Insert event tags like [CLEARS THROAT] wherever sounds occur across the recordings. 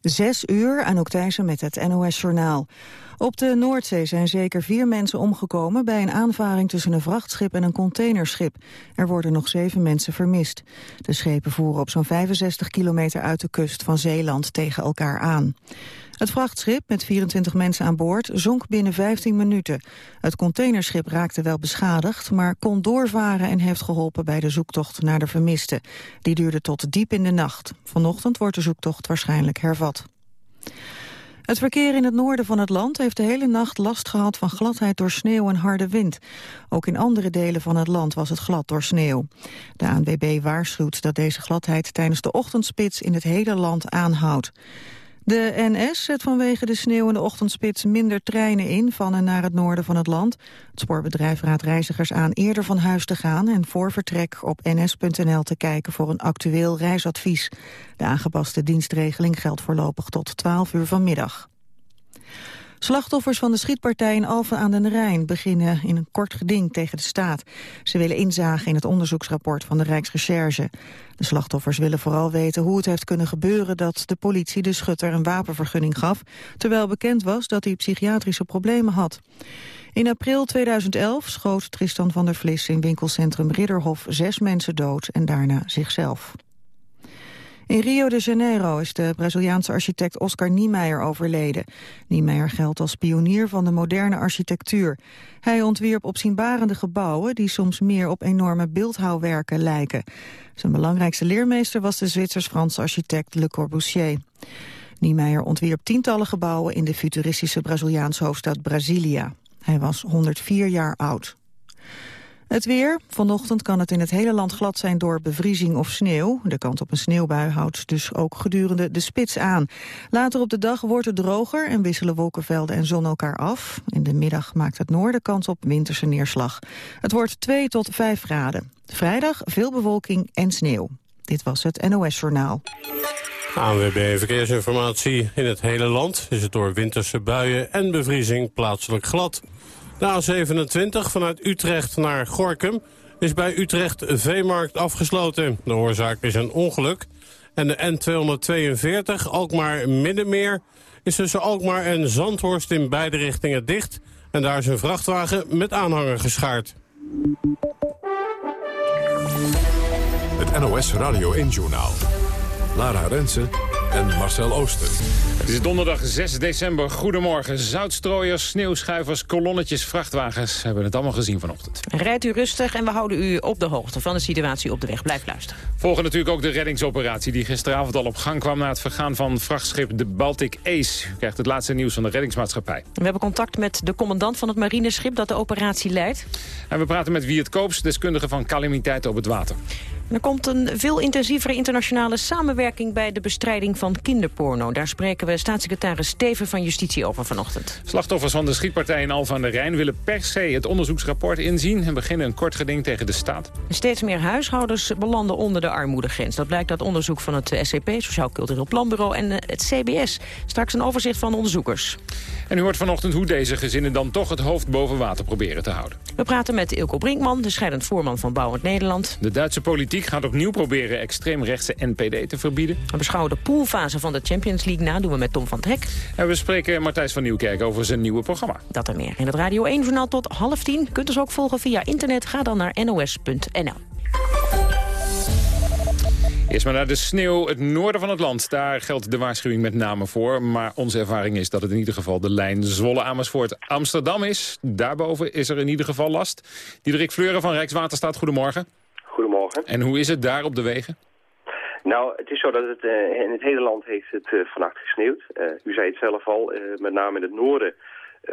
Zes uur, Anouk Thijssen met het NOS-journaal. Op de Noordzee zijn zeker vier mensen omgekomen... bij een aanvaring tussen een vrachtschip en een containerschip. Er worden nog zeven mensen vermist. De schepen voeren op zo'n 65 kilometer uit de kust van Zeeland tegen elkaar aan. Het vrachtschip met 24 mensen aan boord zonk binnen 15 minuten. Het containerschip raakte wel beschadigd, maar kon doorvaren en heeft geholpen bij de zoektocht naar de vermisten. Die duurde tot diep in de nacht. Vanochtend wordt de zoektocht waarschijnlijk hervat. Het verkeer in het noorden van het land heeft de hele nacht last gehad van gladheid door sneeuw en harde wind. Ook in andere delen van het land was het glad door sneeuw. De ANWB waarschuwt dat deze gladheid tijdens de ochtendspits in het hele land aanhoudt. De NS zet vanwege de sneeuw in de ochtendspits minder treinen in van en naar het noorden van het land. Het spoorbedrijf raadt reizigers aan eerder van huis te gaan en voor vertrek op ns.nl te kijken voor een actueel reisadvies. De aangepaste dienstregeling geldt voorlopig tot 12 uur vanmiddag. Slachtoffers van de schietpartij in Alphen aan den Rijn beginnen in een kort geding tegen de staat. Ze willen inzagen in het onderzoeksrapport van de Rijksrecherche. De slachtoffers willen vooral weten hoe het heeft kunnen gebeuren dat de politie de schutter een wapenvergunning gaf, terwijl bekend was dat hij psychiatrische problemen had. In april 2011 schoot Tristan van der Vlis in winkelcentrum Ridderhof zes mensen dood en daarna zichzelf. In Rio de Janeiro is de Braziliaanse architect Oscar Niemeyer overleden. Niemeyer geldt als pionier van de moderne architectuur. Hij ontwierp opzienbarende gebouwen die soms meer op enorme beeldhouwwerken lijken. Zijn belangrijkste leermeester was de Zwitsers-Franse architect Le Corbusier. Niemeyer ontwierp tientallen gebouwen in de futuristische Braziliaanse hoofdstad Brasilia. Hij was 104 jaar oud. Het weer. Vanochtend kan het in het hele land glad zijn door bevriezing of sneeuw. De kant op een sneeuwbui houdt dus ook gedurende de spits aan. Later op de dag wordt het droger en wisselen wolkenvelden en zon elkaar af. In de middag maakt het noorden kans op winterse neerslag. Het wordt 2 tot 5 graden. Vrijdag veel bewolking en sneeuw. Dit was het NOS Journaal. ANWB Verkeersinformatie. In het hele land is het door winterse buien en bevriezing plaatselijk glad. De A27 vanuit Utrecht naar Gorkum is bij Utrecht Veemarkt afgesloten. De oorzaak is een ongeluk. En de N242 Alkmaar Middenmeer is tussen Alkmaar en Zandhorst in beide richtingen dicht. En daar is een vrachtwagen met aanhanger geschaard. Het NOS Radio 1 Journaal. Lara Rensen en Marcel Ooster. Het is donderdag 6 december. Goedemorgen. Zoutstrooiers, sneeuwschuivers, kolonnetjes, vrachtwagens. We hebben het allemaal gezien vanochtend. Rijdt u rustig en we houden u op de hoogte van de situatie op de weg. Blijf luisteren. Volgen natuurlijk ook de reddingsoperatie die gisteravond al op gang kwam... na het vergaan van vrachtschip de Baltic Ace. U krijgt het laatste nieuws van de reddingsmaatschappij. We hebben contact met de commandant van het marineschip dat de operatie leidt. En we praten met Wie het Koops, deskundige van calamiteiten op het water. Er komt een veel intensievere internationale samenwerking bij de bestrijding van kinderporno. Daar spreken we staatssecretaris Steven van Justitie over vanochtend. Slachtoffers van de schietpartij in Alphen aan de Rijn willen per se het onderzoeksrapport inzien en beginnen een kort geding tegen de staat. Steeds meer huishoudens belanden onder de armoedegrens. Dat blijkt uit onderzoek van het SCP, Sociaal Cultureel Planbureau en het CBS. Straks een overzicht van onderzoekers. En u hoort vanochtend hoe deze gezinnen dan toch het hoofd boven water proberen te houden. We praten met Ilko Brinkman, de scheidend voorman van Bouwend Nederland. De Duitse politiek gaat opnieuw proberen extreemrechtse NPD te verbieden. We beschouwen de poolfase van de Champions League na, doen we met Tom van het Hek. En we spreken Martijs van Nieuwkerk over zijn nieuwe programma. Dat en meer in het Radio 1-journaal tot half tien. Kunt ons ook volgen via internet. Ga dan naar nos.nl. Eerst maar naar de sneeuw, het noorden van het land. Daar geldt de waarschuwing met name voor. Maar onze ervaring is dat het in ieder geval de lijn Zwolle-Amersfoort-Amsterdam is. Daarboven is er in ieder geval last. Diederik Fleuren van Rijkswaterstaat, goedemorgen. Goedemorgen. En hoe is het daar op de wegen? Nou, het is zo dat het uh, in het hele land heeft het uh, vannacht gesneeuwd. Uh, u zei het zelf al, met name in het noorden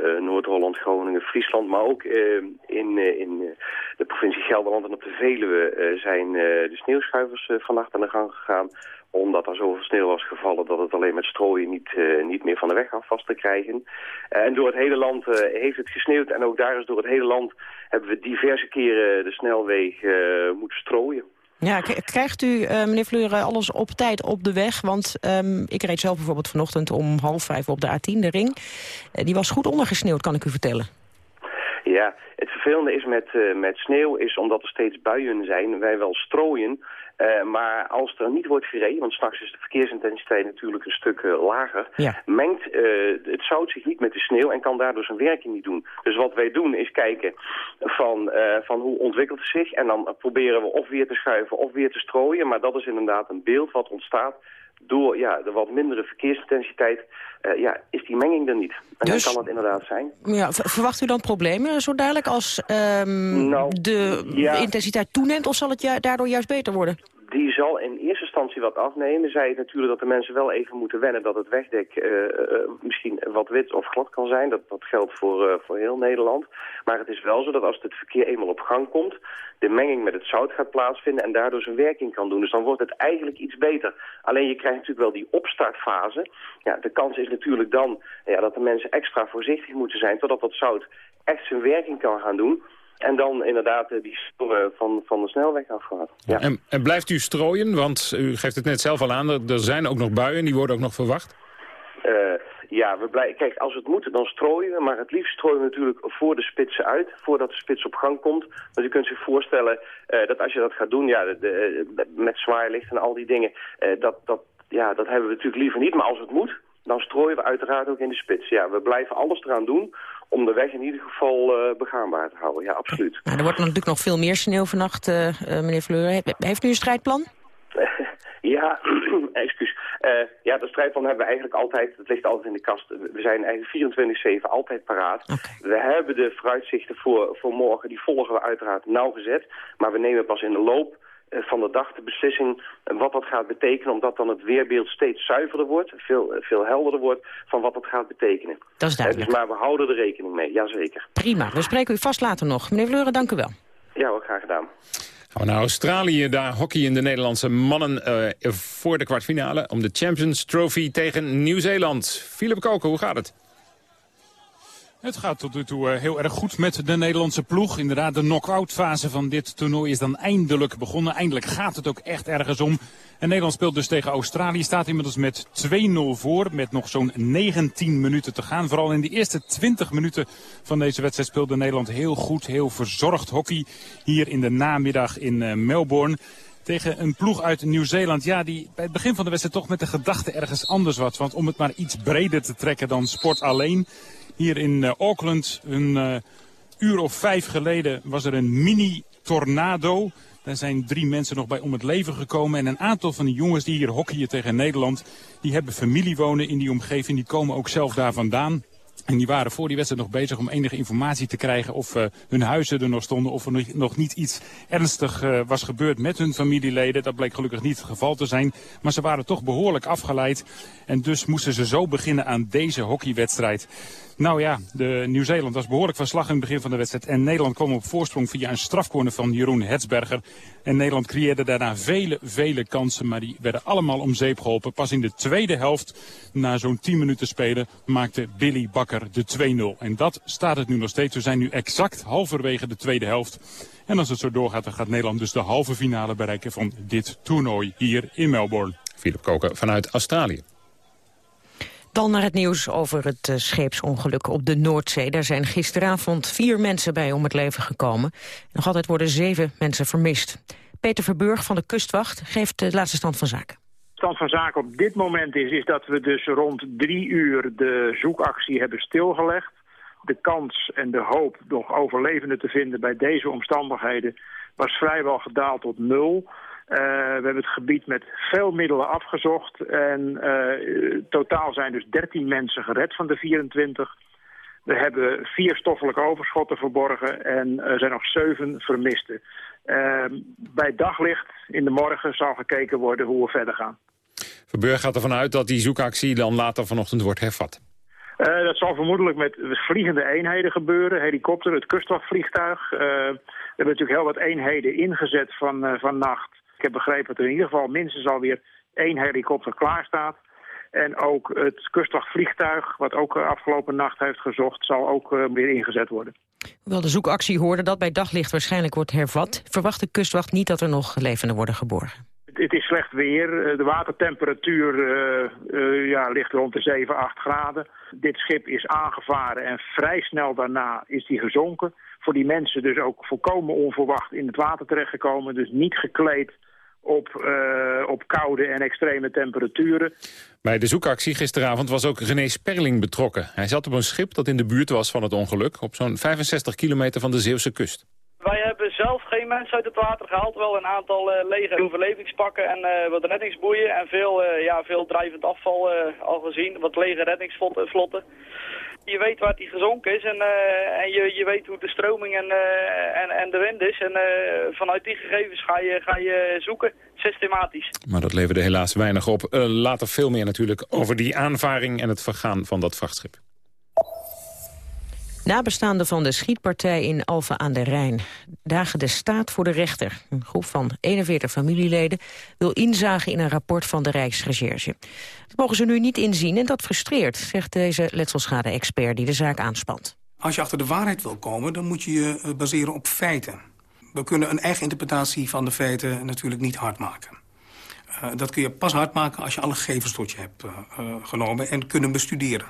uh, Noord-Holland, Groningen, Friesland, maar ook uh, in, uh, in de provincie Gelderland en op de Veluwe zijn de sneeuwschuivers vannacht aan de gang gegaan omdat er zoveel sneeuw was gevallen dat het alleen met strooien niet, niet meer van de weg af was te krijgen. en door het hele land heeft het gesneeuwd en ook daar is door het hele land hebben we diverse keren de snelweg moeten strooien. Ja, krijgt u, uh, meneer Fleuren, alles op tijd op de weg? Want um, ik reed zelf bijvoorbeeld vanochtend om half vijf op de A10, de ring. Uh, die was goed ondergesneeuwd, kan ik u vertellen. Ja, het vervelende is met, uh, met sneeuw is omdat er steeds buien zijn, wij wel strooien. Uh, maar als er niet wordt gereden, want straks is de verkeersintensiteit natuurlijk een stuk uh, lager, ja. mengt het zout zich niet met de sneeuw en kan daardoor zijn werking niet doen. Dus wat wij doen is kijken van, van hoe ontwikkelt het zich en dan proberen we of weer te schuiven of weer te strooien. Maar dat is inderdaad een beeld wat ontstaat door ja, de wat mindere verkeersintensiteit uh, ja, is die menging er niet. En dus, dan kan het inderdaad zijn. Ja, verwacht u dan problemen zo dadelijk als um, nou, de ja. intensiteit toeneemt... of zal het daardoor juist beter worden? Die zal in eerste instantie wat afnemen. Zij natuurlijk dat de mensen wel even moeten wennen dat het wegdek uh, uh, misschien wat wit of glad kan zijn. Dat, dat geldt voor, uh, voor heel Nederland. Maar het is wel zo dat als het verkeer eenmaal op gang komt, de menging met het zout gaat plaatsvinden en daardoor zijn werking kan doen. Dus dan wordt het eigenlijk iets beter. Alleen je krijgt natuurlijk wel die opstartfase. Ja, de kans is natuurlijk dan ja, dat de mensen extra voorzichtig moeten zijn totdat dat zout echt zijn werking kan gaan doen. En dan inderdaad eh, die sporen van, van de snelweg afgaat. Ja. En, en, blijft u strooien? Want u geeft het net zelf al aan, er zijn ook nog buien, die worden ook nog verwacht. Uh, ja, we blij... kijk, als het moet, dan strooien we. Maar het liefst strooien we natuurlijk voor de spitsen uit, voordat de spits op gang komt. Want u kunt zich voorstellen uh, dat als je dat gaat doen, ja, de, de, met zwaailicht en al die dingen, uh, dat, dat, ja, dat hebben we natuurlijk liever niet. Maar als het moet, dan strooien we uiteraard ook in de spits. Ja, we blijven alles eraan doen om de weg in ieder geval uh, begaanbaar te houden. Ja, absoluut. Nou, er wordt natuurlijk nog veel meer sneeuw vannacht, uh, meneer Fleur. Heeft u een strijdplan? [LAUGHS] ja, [CLEARS THROAT] excuus. Uh, ja, dat strijdplan hebben we eigenlijk altijd, het ligt altijd in de kast. We zijn eigenlijk 24-7 altijd paraat. Okay. We hebben de vooruitzichten voor, voor morgen, die volgen we uiteraard nauwgezet. Maar we nemen pas in de loop eh, van de dag de beslissing wat dat gaat betekenen... omdat dan het weerbeeld steeds zuiverder wordt, veel, eh, veel helderder wordt... van wat dat gaat betekenen. Dat is duidelijk. Dus maar we houden er rekening mee, jazeker. Prima, we spreken u vast later nog. Meneer Vleuren, dank u wel. Ja, ook graag gedaan. Gaan we naar Australië, daar hockey in de Nederlandse mannen uh, voor de kwartfinale... om de Champions Trophy tegen Nieuw-Zeeland. Philip Koken, hoe gaat het? Het gaat tot nu toe eh, heel erg goed met de Nederlandse ploeg. Inderdaad, de knock-out fase van dit toernooi is dan eindelijk begonnen. Eindelijk gaat het ook echt ergens om. En Nederland speelt dus tegen Australië. Staat inmiddels met 2-0 voor. Met nog zo'n 19 minuten te gaan. Vooral in de eerste 20 minuten van deze wedstrijd speelde Nederland heel goed. Heel verzorgd hockey hier in de namiddag in uh, Melbourne tegen een ploeg uit Nieuw-Zeeland. Ja, die bij het begin van de wedstrijd toch met de gedachte ergens anders was. Want om het maar iets breder te trekken dan sport alleen hier in uh, Auckland. Een uh, uur of vijf geleden was er een mini-tornado. Daar zijn drie mensen nog bij om het leven gekomen. En een aantal van de jongens die hier hockeyen tegen Nederland... die hebben familie wonen in die omgeving. Die komen ook zelf daar vandaan. En die waren voor die wedstrijd nog bezig om enige informatie te krijgen of uh, hun huizen er nog stonden. Of er nog niet iets ernstig was gebeurd met hun familieleden. Dat bleek gelukkig niet het geval te zijn. Maar ze waren toch behoorlijk afgeleid. En dus moesten ze zo beginnen aan deze hockeywedstrijd. Nou ja, de Nieuw-Zeeland was behoorlijk van slag in het begin van de wedstrijd. En Nederland kwam op voorsprong via een strafcorner van Jeroen Hetsberger. En Nederland creëerde daarna vele, vele kansen. Maar die werden allemaal om zeep geholpen. Pas in de tweede helft, na zo'n 10 minuten spelen, maakte Billy Bakker de 2-0. En dat staat het nu nog steeds. We zijn nu exact halverwege de tweede helft. En als het zo doorgaat, dan gaat Nederland dus de halve finale bereiken van dit toernooi hier in Melbourne. Philip Koken vanuit Australië. Dan naar het nieuws over het uh, scheepsongeluk op de Noordzee. Daar zijn gisteravond vier mensen bij om het leven gekomen. Nog altijd worden zeven mensen vermist. Peter Verburg van de Kustwacht geeft de laatste stand van zaken. Stand van zaken op dit moment is, is dat we dus rond drie uur de zoekactie hebben stilgelegd. De kans en de hoop nog overlevenden te vinden bij deze omstandigheden was vrijwel gedaald tot nul. Uh, we hebben het gebied met veel middelen afgezocht. En uh, totaal zijn dus 13 mensen gered van de 24. We hebben vier stoffelijke overschotten verborgen en er zijn nog zeven vermisten. Uh, bij daglicht in de morgen zal gekeken worden hoe we verder gaan. Verburg gaat ervan uit dat die zoekactie dan later vanochtend wordt hervat. Uh, dat zal vermoedelijk met vliegende eenheden gebeuren. Helikopter, het kustwachtvliegtuig. Uh, we hebben natuurlijk heel wat eenheden ingezet van, van nacht. Ik heb begrepen dat er in ieder geval minstens alweer één helikopter klaar staat. En ook het kustwachtvliegtuig, wat ook eh, afgelopen nacht heeft gezocht, zal ook uh, weer ingezet worden. Hoewel de zoekactie hoorde dat bij daglicht waarschijnlijk wordt hervat... verwacht de kustwacht niet dat er nog levenden worden geborgen. Het is slecht weer. Eh, de watertemperatuur uh, uh, ja, ligt rond de 7, 8 graden. Dit schip is aangevaren en vrij snel daarna is die gezonken. Voor die mensen dus ook volkomen onverwacht in het water terechtgekomen. Dus niet gekleed op, uh, op koude en extreme temperaturen. Bij de zoekactie gisteravond was ook René Sperling betrokken. Hij zat op een schip dat in de buurt was van het ongeluk... op zo'n 65 kilometer van de Zeeuwse kust. Wij hebben zelf geen mensen uit het water gehaald. Wel een aantal uh, lege overlevingspakken en uh, wat reddingsboeien. En veel, uh, ja, veel drijvend afval al gezien. Wat lege reddingsvlotten. Je weet waar die gezonken is en, en je, je weet hoe de stroming en, en, en de wind is. En vanuit die gegevens ga je, ga je zoeken, systematisch. Maar dat leverde helaas weinig op. later veel meer natuurlijk over die aanvaring en het vergaan van dat vrachtschip. Nabestaanden van de schietpartij in Alphen aan de Rijn dagen de staat voor de rechter. Een groep van 41 familieleden wil inzagen in een rapport van de Rijksrecherche. Dat mogen ze nu niet inzien en dat frustreert, zegt deze letselschade-expert die de zaak aanspant. Als je achter de waarheid wil komen, dan moet je je eh, baseren op feiten. We kunnen een eigen interpretatie van de feiten natuurlijk niet hard maken. Uh, dat kun je pas hard maken als je alle gegevens tot je hebt uh, genomen en kunnen bestuderen.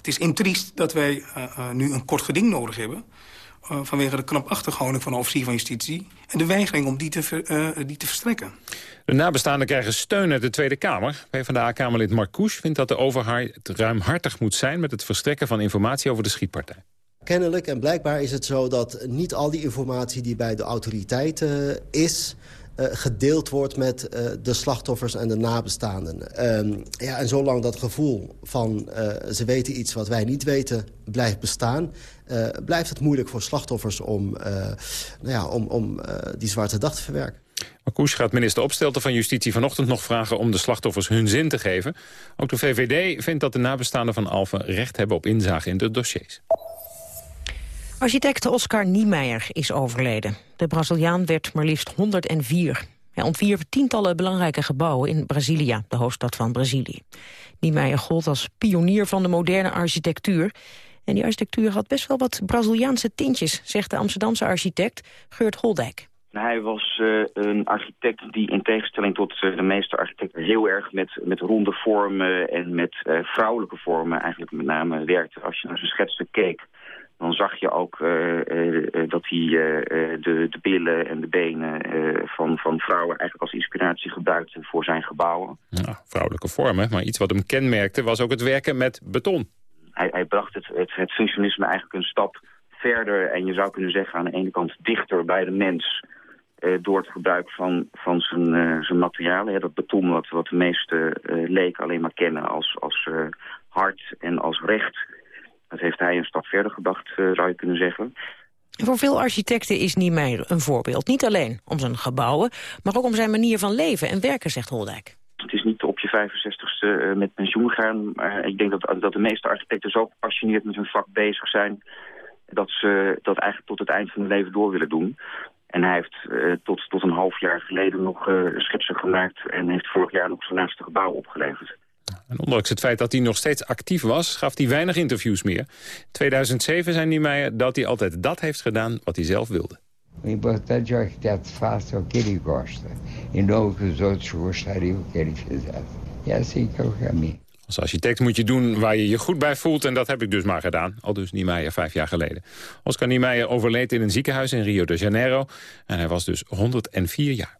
Het is intriest dat wij uh, uh, nu een kort geding nodig hebben... Uh, vanwege de houding van de officier van justitie... en de weigering om die te, ver, die te verstrekken. De nabestaanden krijgen steun uit de Tweede Kamer. PvdA-kamerlid Marcouch vindt dat de overheid ruimhartig moet zijn... met het verstrekken van informatie over de schietpartij. Kennelijk en blijkbaar is het zo dat niet al die informatie die bij de autoriteiten is... Uh, gedeeld wordt met uh, de slachtoffers en de nabestaanden. Uh, ja, en zolang dat gevoel van uh, ze weten iets wat wij niet weten blijft bestaan... blijft het moeilijk voor slachtoffers om, nou ja, om, om die zwarte dag te verwerken. Marcouch gaat minister Opstelten van Justitie vanochtend nog vragen... om de slachtoffers hun zin te geven. Ook de VVD vindt dat de nabestaanden van Alphen recht hebben op inzage in de dossiers. Architect Oscar Niemeyer is overleden. De Braziliaan werd maar liefst 104. Hij ontwierp tientallen belangrijke gebouwen in Brasilia, de hoofdstad van Brazilië. Niemeyer gold als pionier van de moderne architectuur. En die architectuur had best wel wat Braziliaanse tintjes, zegt de Amsterdamse architect Geurt Holdijk. Hij was uh, een architect die in tegenstelling tot uh, de meeste architecten heel erg met, met ronde vormen en met uh, vrouwelijke vormen eigenlijk met name werkte. Als je naar zijn schetsen keek, dan zag je ook uh, uh, dat hij uh, de, de billen en de benen van, van vrouwen eigenlijk als inspiratie gebruikte voor zijn gebouwen. Ja, vrouwelijke vormen, maar iets wat hem kenmerkte was ook het werken met beton. Hij, hij bracht het, het, het functionisme eigenlijk een stap verder en je zou kunnen zeggen aan de ene kant dichter bij de mens... door het gebruik van, van zijn, zijn materialen. Ja, dat beton wat, wat de meeste leken alleen maar kennen als, als hard en als recht dat heeft hij een stap verder gedacht, uh, zou je kunnen zeggen. Voor veel architecten is Niemeyer een voorbeeld. Niet alleen om zijn gebouwen, maar ook om zijn manier van leven en werken, zegt Holdijk. Het is niet op je 65ste uh, met pensioen gaan. Maar ik denk dat, dat de meeste architecten zo gepassioneerd met hun vak bezig zijn... dat ze dat eigenlijk tot het eind van hun leven door willen doen. En hij heeft uh, tot, tot een half jaar geleden nog uh, schetsen gemaakt... en heeft vorig jaar nog zijn laatste gebouw opgeleverd. En ondanks het feit dat hij nog steeds actief was, gaf hij weinig interviews meer. In 2007 zei Niemeyer dat hij altijd dat heeft gedaan wat hij zelf wilde. Importante é o arquiteto faça o que ele gosta. E não o que os outros gostariam que ele fizesse. E assim que é o caminho. Als architect moet je doen waar je je goed bij voelt. En dat heb ik dus maar gedaan. Al dus Niemeyer vijf jaar geleden. Oscar Niemeyer overleed in een ziekenhuis in Rio de Janeiro. En hij was dus 104 jaar.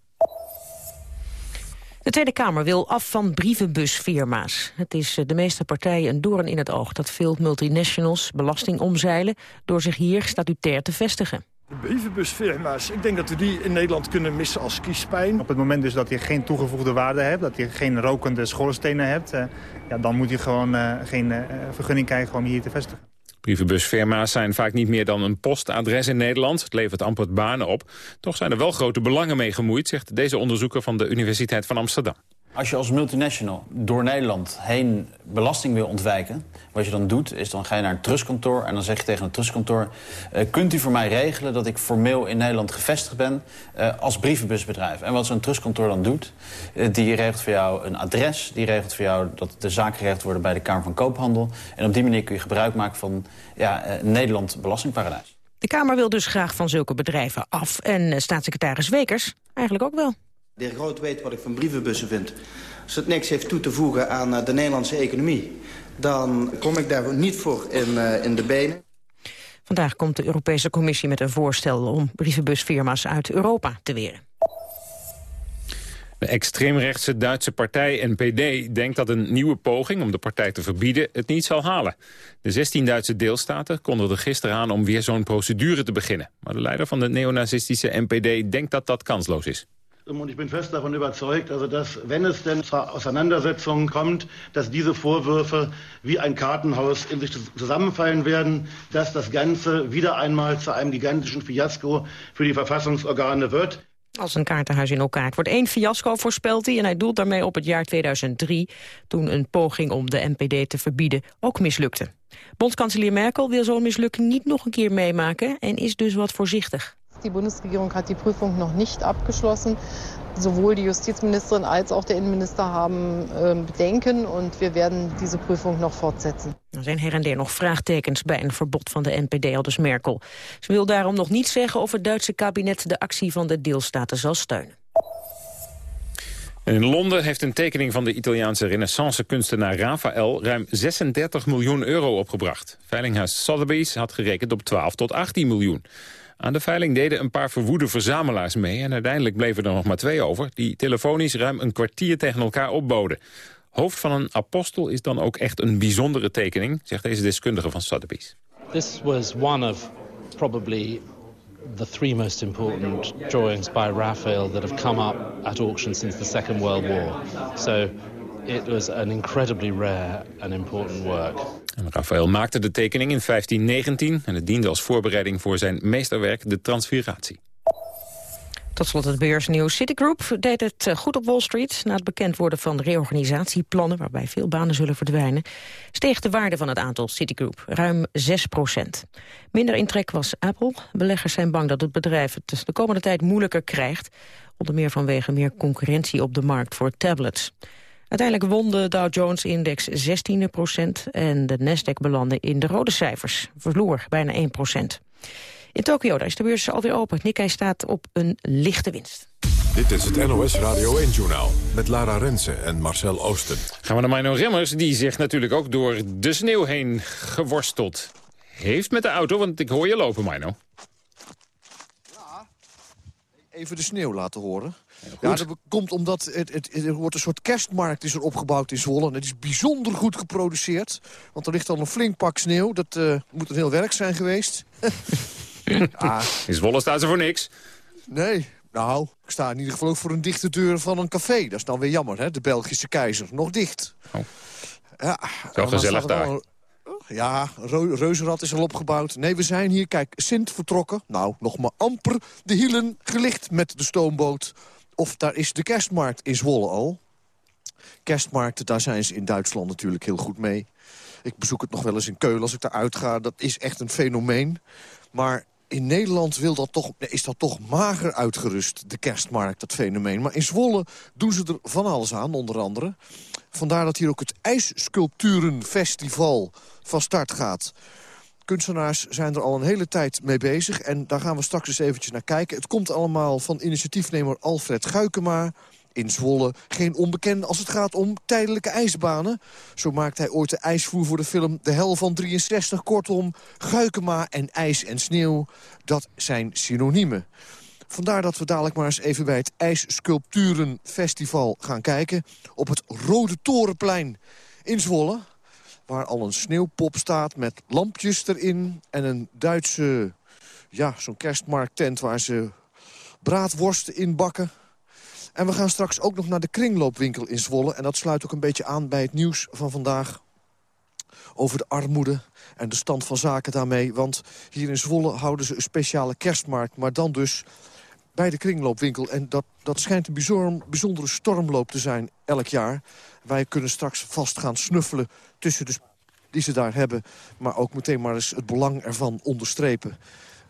De Tweede Kamer wil af van brievenbusfirma's. Het is eh, de meeste partijen een doorn in het oog dat veel multinationals belasting omzeilen door zich hier statutair te vestigen. De brievenbusfirma's, ik denk dat we die in Nederland kunnen missen als kiespijn. Op het moment dus dat je geen toegevoegde waarde hebt, dat je geen rokende schoorstenen hebt... Eh, ja, dan moet je gewoon uh, geen vergunning krijgen om hier te vestigen. Brievenbusfirma's zijn vaak niet meer dan een postadres in Nederland. Het levert amper banen op. Toch zijn er wel grote belangen mee gemoeid, zegt deze onderzoeker van de Universiteit van Amsterdam. Als je als multinational door Nederland heen belasting wil ontwijken... wat je dan doet, is dan ga je naar een trustkantoor... en dan zeg je tegen het trustkantoor... Uh, kunt u voor mij regelen dat ik formeel in Nederland gevestigd ben... Uh, als brievenbusbedrijf. En wat zo'n trustkantoor dan doet... Uh, die regelt voor jou een adres... die regelt voor jou dat de zaken geregeld worden bij de Kamer van Koophandel. En op die manier kun je gebruik maken van ja, Nederland belastingparadijs. De Kamer wil dus graag van zulke bedrijven af. En staatssecretaris Wekers eigenlijk ook wel. De heer Groot weet wat ik van brievenbussen vind. Als het niks heeft toe te voegen aan eh, de Nederlandse economie... dan kom ik daar niet voor in, uh, in de benen. Vandaag komt de Europese Commissie met een voorstel om brievenbusfirma's uit Europa te weren. De extreemrechtse Duitse partij NPD denkt dat een nieuwe poging om de partij te verbieden het niet zal halen. De 16 Duitse deelstaten kondigden gisteren aan om weer zo'n procedure te beginnen. Maar de leider van de neonazistische NPD denkt dat dat kansloos is. Und ich bin fest davon überzeugt, also dass, wenn es denn zur Auseinandersetzung kommt, dass diese Vorwürfe wie ein Kartenhaus in sich zusammenfallen werden, dass das Ganze wieder einmal zu einem gigantischen Fiasko für die Verfassungsorgane wird. Als een kaartenhuis in elkaar. Wordt één fiasco, voorspelt hij. En hij doelt daarmee op het jaar 2003... toen een poging om de NPD te verbieden ook mislukte. Bondskanselier Merkel wil zo'n mislukking niet nog een keer meemaken... en is dus wat voorzichtig. Die Bundesregierung hat die Prüfung noch nicht abgeschlossen. Sowohl die Justizministerin als auch der Innenminister haben äh, Bedenken und wir werden diese Prüfung noch fortsetzen. Er zijn her en der nog vraagtekens bij een verbod van de NPD, aldus Merkel. Ze wil daarom nog niet zeggen of het Duitse kabinet de actie van de deelstaten zal steunen. In Londen heeft een tekening van de Italiaanse renaissance-kunstenaar Raphaël ruim 36 miljoen euro opgebracht. Veilinghuis Sotheby's had gerekend op 12 tot 18 miljoen. Aan de veiling deden een paar verwoede verzamelaars mee... en uiteindelijk bleven er nog maar twee over... die telefonisch ruim een kwartier tegen elkaar opboden. Hoofd van een apostel is dan ook echt een bijzondere tekening... zegt deze deskundige van Sotheby's. This was one of probably the three most important drawings by Raphael... that have come up at auction since the Second World War. So it was an incredibly rare and important work. En Raphaël maakte de tekening in 1519 en het diende als voorbereiding voor zijn meesterwerk De Transfiguratie. Tot slot het beursnieuws. Citigroup deed het eh, goed op Wall Street. Na het bekend worden van reorganisatieplannen... waarbij veel banen zullen verdwijnen... steeg de waarde van het aantal Citigroup ruim 6 procent. Minder in trek was Apple. Beleggers zijn bang dat het bedrijf het de komende tijd moeilijker krijgt. Onder meer vanwege meer concurrentie op de markt voor tablets. Uiteindelijk won de Dow Jones-index 16 procent... en de Nasdaq belandde in de rode cijfers. Verloor bijna 1 procent. In Tokio daar is de beurs alweer open. Nikkei staat op een lichte winst. Dit is het NOS Radio 1-journaal met Lara Rensen en Marcel Oosten. Gaan we naar Mino Remmers, die zich natuurlijk ook door de sneeuw heen geworsteld heeft met de auto. Want ik hoor je lopen, Mino. Even de sneeuw laten horen. Ja, dat komt omdat het, het, er wordt een soort kerstmarkt is er opgebouwd in Zwolle. En het is bijzonder goed geproduceerd. Want er ligt al een flink pak sneeuw. Dat uh, moet een heel werk zijn geweest. [LAUGHS] ah. In Zwolle staat ze voor niks. Nee, nou, ik sta in ieder geval ook voor een dichte deur van een café. Dat is dan weer jammer, hè? De Belgische keizer. Nog dicht. Oh. Ja, Zo gezellig daar. Ja, Reuzenrad is al opgebouwd. Nee, we zijn hier, kijk, Sint vertrokken. Nou, nog maar amper de hielen gelicht met de stoomboot. Of daar is de kerstmarkt in Zwolle al. Kerstmarkten, daar zijn ze in Duitsland natuurlijk heel goed mee. Ik bezoek het nog wel eens in Keulen als ik daar uitga. Dat is echt een fenomeen. Maar in Nederland wil dat toch, is dat toch mager uitgerust, de kerstmarkt, dat fenomeen. Maar in Zwolle doen ze er van alles aan, onder andere. Vandaar dat hier ook het IJssculpturenfestival van start gaat. Kunstenaars zijn er al een hele tijd mee bezig. En daar gaan we straks eens eventjes naar kijken. Het komt allemaal van initiatiefnemer Alfred Guikema in Zwolle. Geen onbekende als het gaat om tijdelijke ijsbanen. Zo maakt hij ooit de ijsvoer voor de film De Hel van 63. Kortom, Guikema en ijs en sneeuw, dat zijn synoniemen. Vandaar dat we dadelijk maar eens even bij het IJssculpturenfestival gaan kijken... op het Rode Torenplein in Zwolle waar al een sneeuwpop staat met lampjes erin... en een Duitse, ja, zo'n kerstmarkttent waar ze braadworsten in bakken. En we gaan straks ook nog naar de kringloopwinkel in Zwolle... en dat sluit ook een beetje aan bij het nieuws van vandaag over de armoede en de stand van zaken daarmee. Want hier in Zwolle houden ze een speciale kerstmarkt... maar dan dus bij de kringloopwinkel. En dat, dat schijnt een bijzondere stormloop te zijn elk jaar. Wij kunnen straks vast gaan snuffelen tussen de die ze daar hebben. Maar ook meteen maar eens het belang ervan onderstrepen.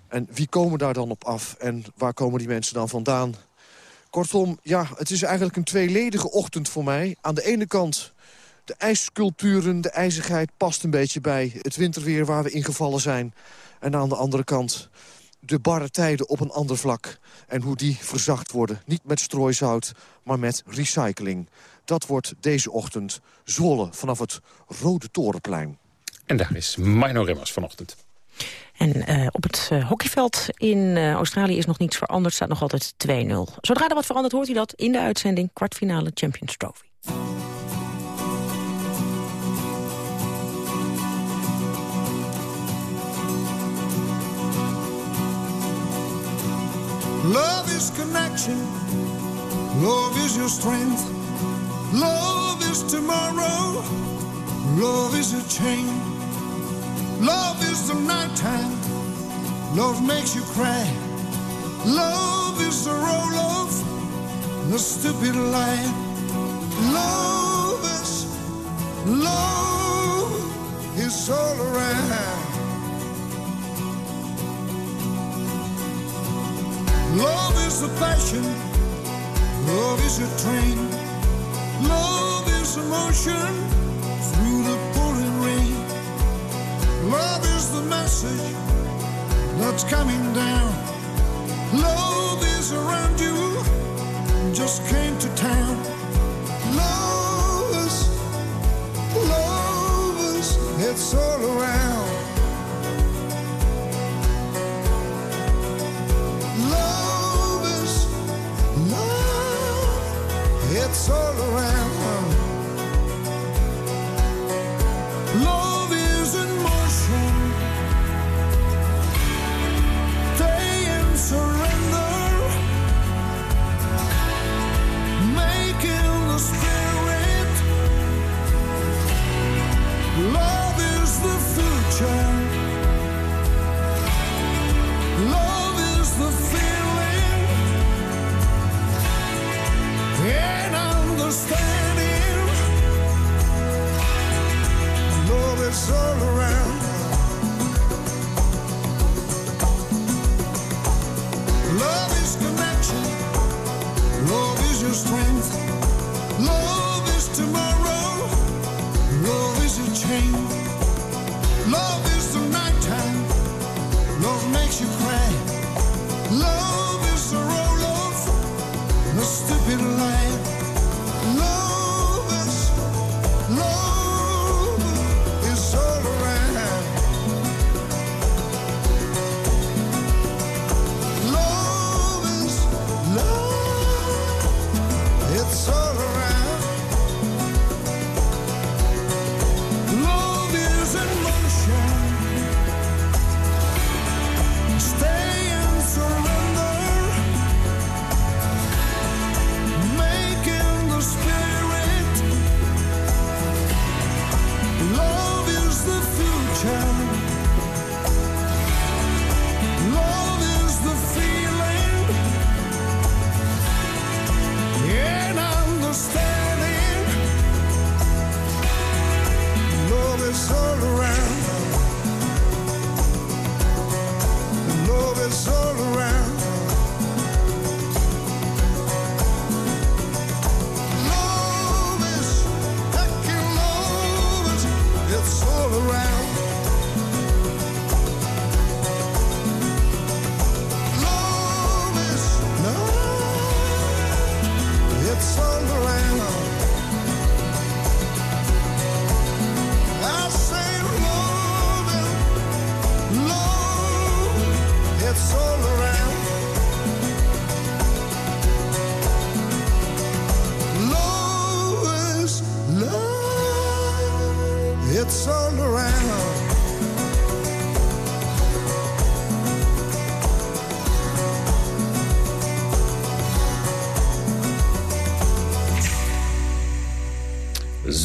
En wie komen daar dan op af? En waar komen die mensen dan vandaan? Kortom, ja, het is eigenlijk een tweeledige ochtend voor mij. Aan de ene kant de ijssculpturen, de ijzigheid past een beetje bij het winterweer waar we ingevallen zijn. En aan de andere kant de barre tijden op een ander vlak. En hoe die verzacht worden. Niet met strooizout, maar met recycling. Dat wordt deze ochtend Zwolle vanaf het Rode Torenplein. En daar is Mino Remmers vanochtend. En uh, op het uh, hockeyveld in uh, Australië is nog niets veranderd. staat nog altijd 2-0. Zodra er wat verandert hoort u dat in de uitzending. Kwartfinale Champions Trophy. Love is connection. Love is your strength. Love is tomorrow. Love is a chain. Love is the nighttime. Love makes you cry. Love is the roll of the stupid lie. Love is, love is all around. Love is a passion. Love is a train. Love is emotion through the pouring rain. Love is the message that's coming down. Love is around you, just came to town. Love is, love is, it's all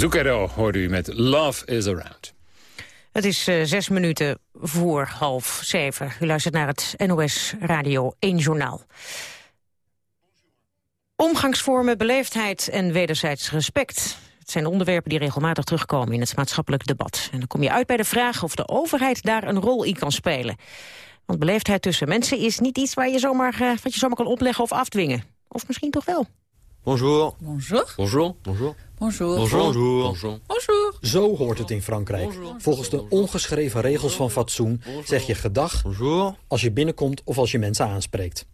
Zucchero hoorde u met Love is Around. Het is eh, zes minuten voor half zeven. U luistert naar het NOS Radio 1 Journaal. Omgangsvormen, beleefdheid en wederzijds respect. Het zijn onderwerpen die regelmatig terugkomen in het maatschappelijk debat. En dan kom je uit bij de vraag of de overheid daar een rol in kan spelen. Want beleefdheid tussen mensen is niet iets waar je zomaar, eh, wat je zomaar kan opleggen of afdwingen. Of misschien toch wel. Bonjour. Bonjour. Bonjour. Bonjour. Bonjour. Bonjour. Bonjour. Bonjour. Zo hoort het in Frankrijk. Volgens de ongeschreven regels van fatsoen zeg je gedag als je binnenkomt of als je mensen aanspreekt.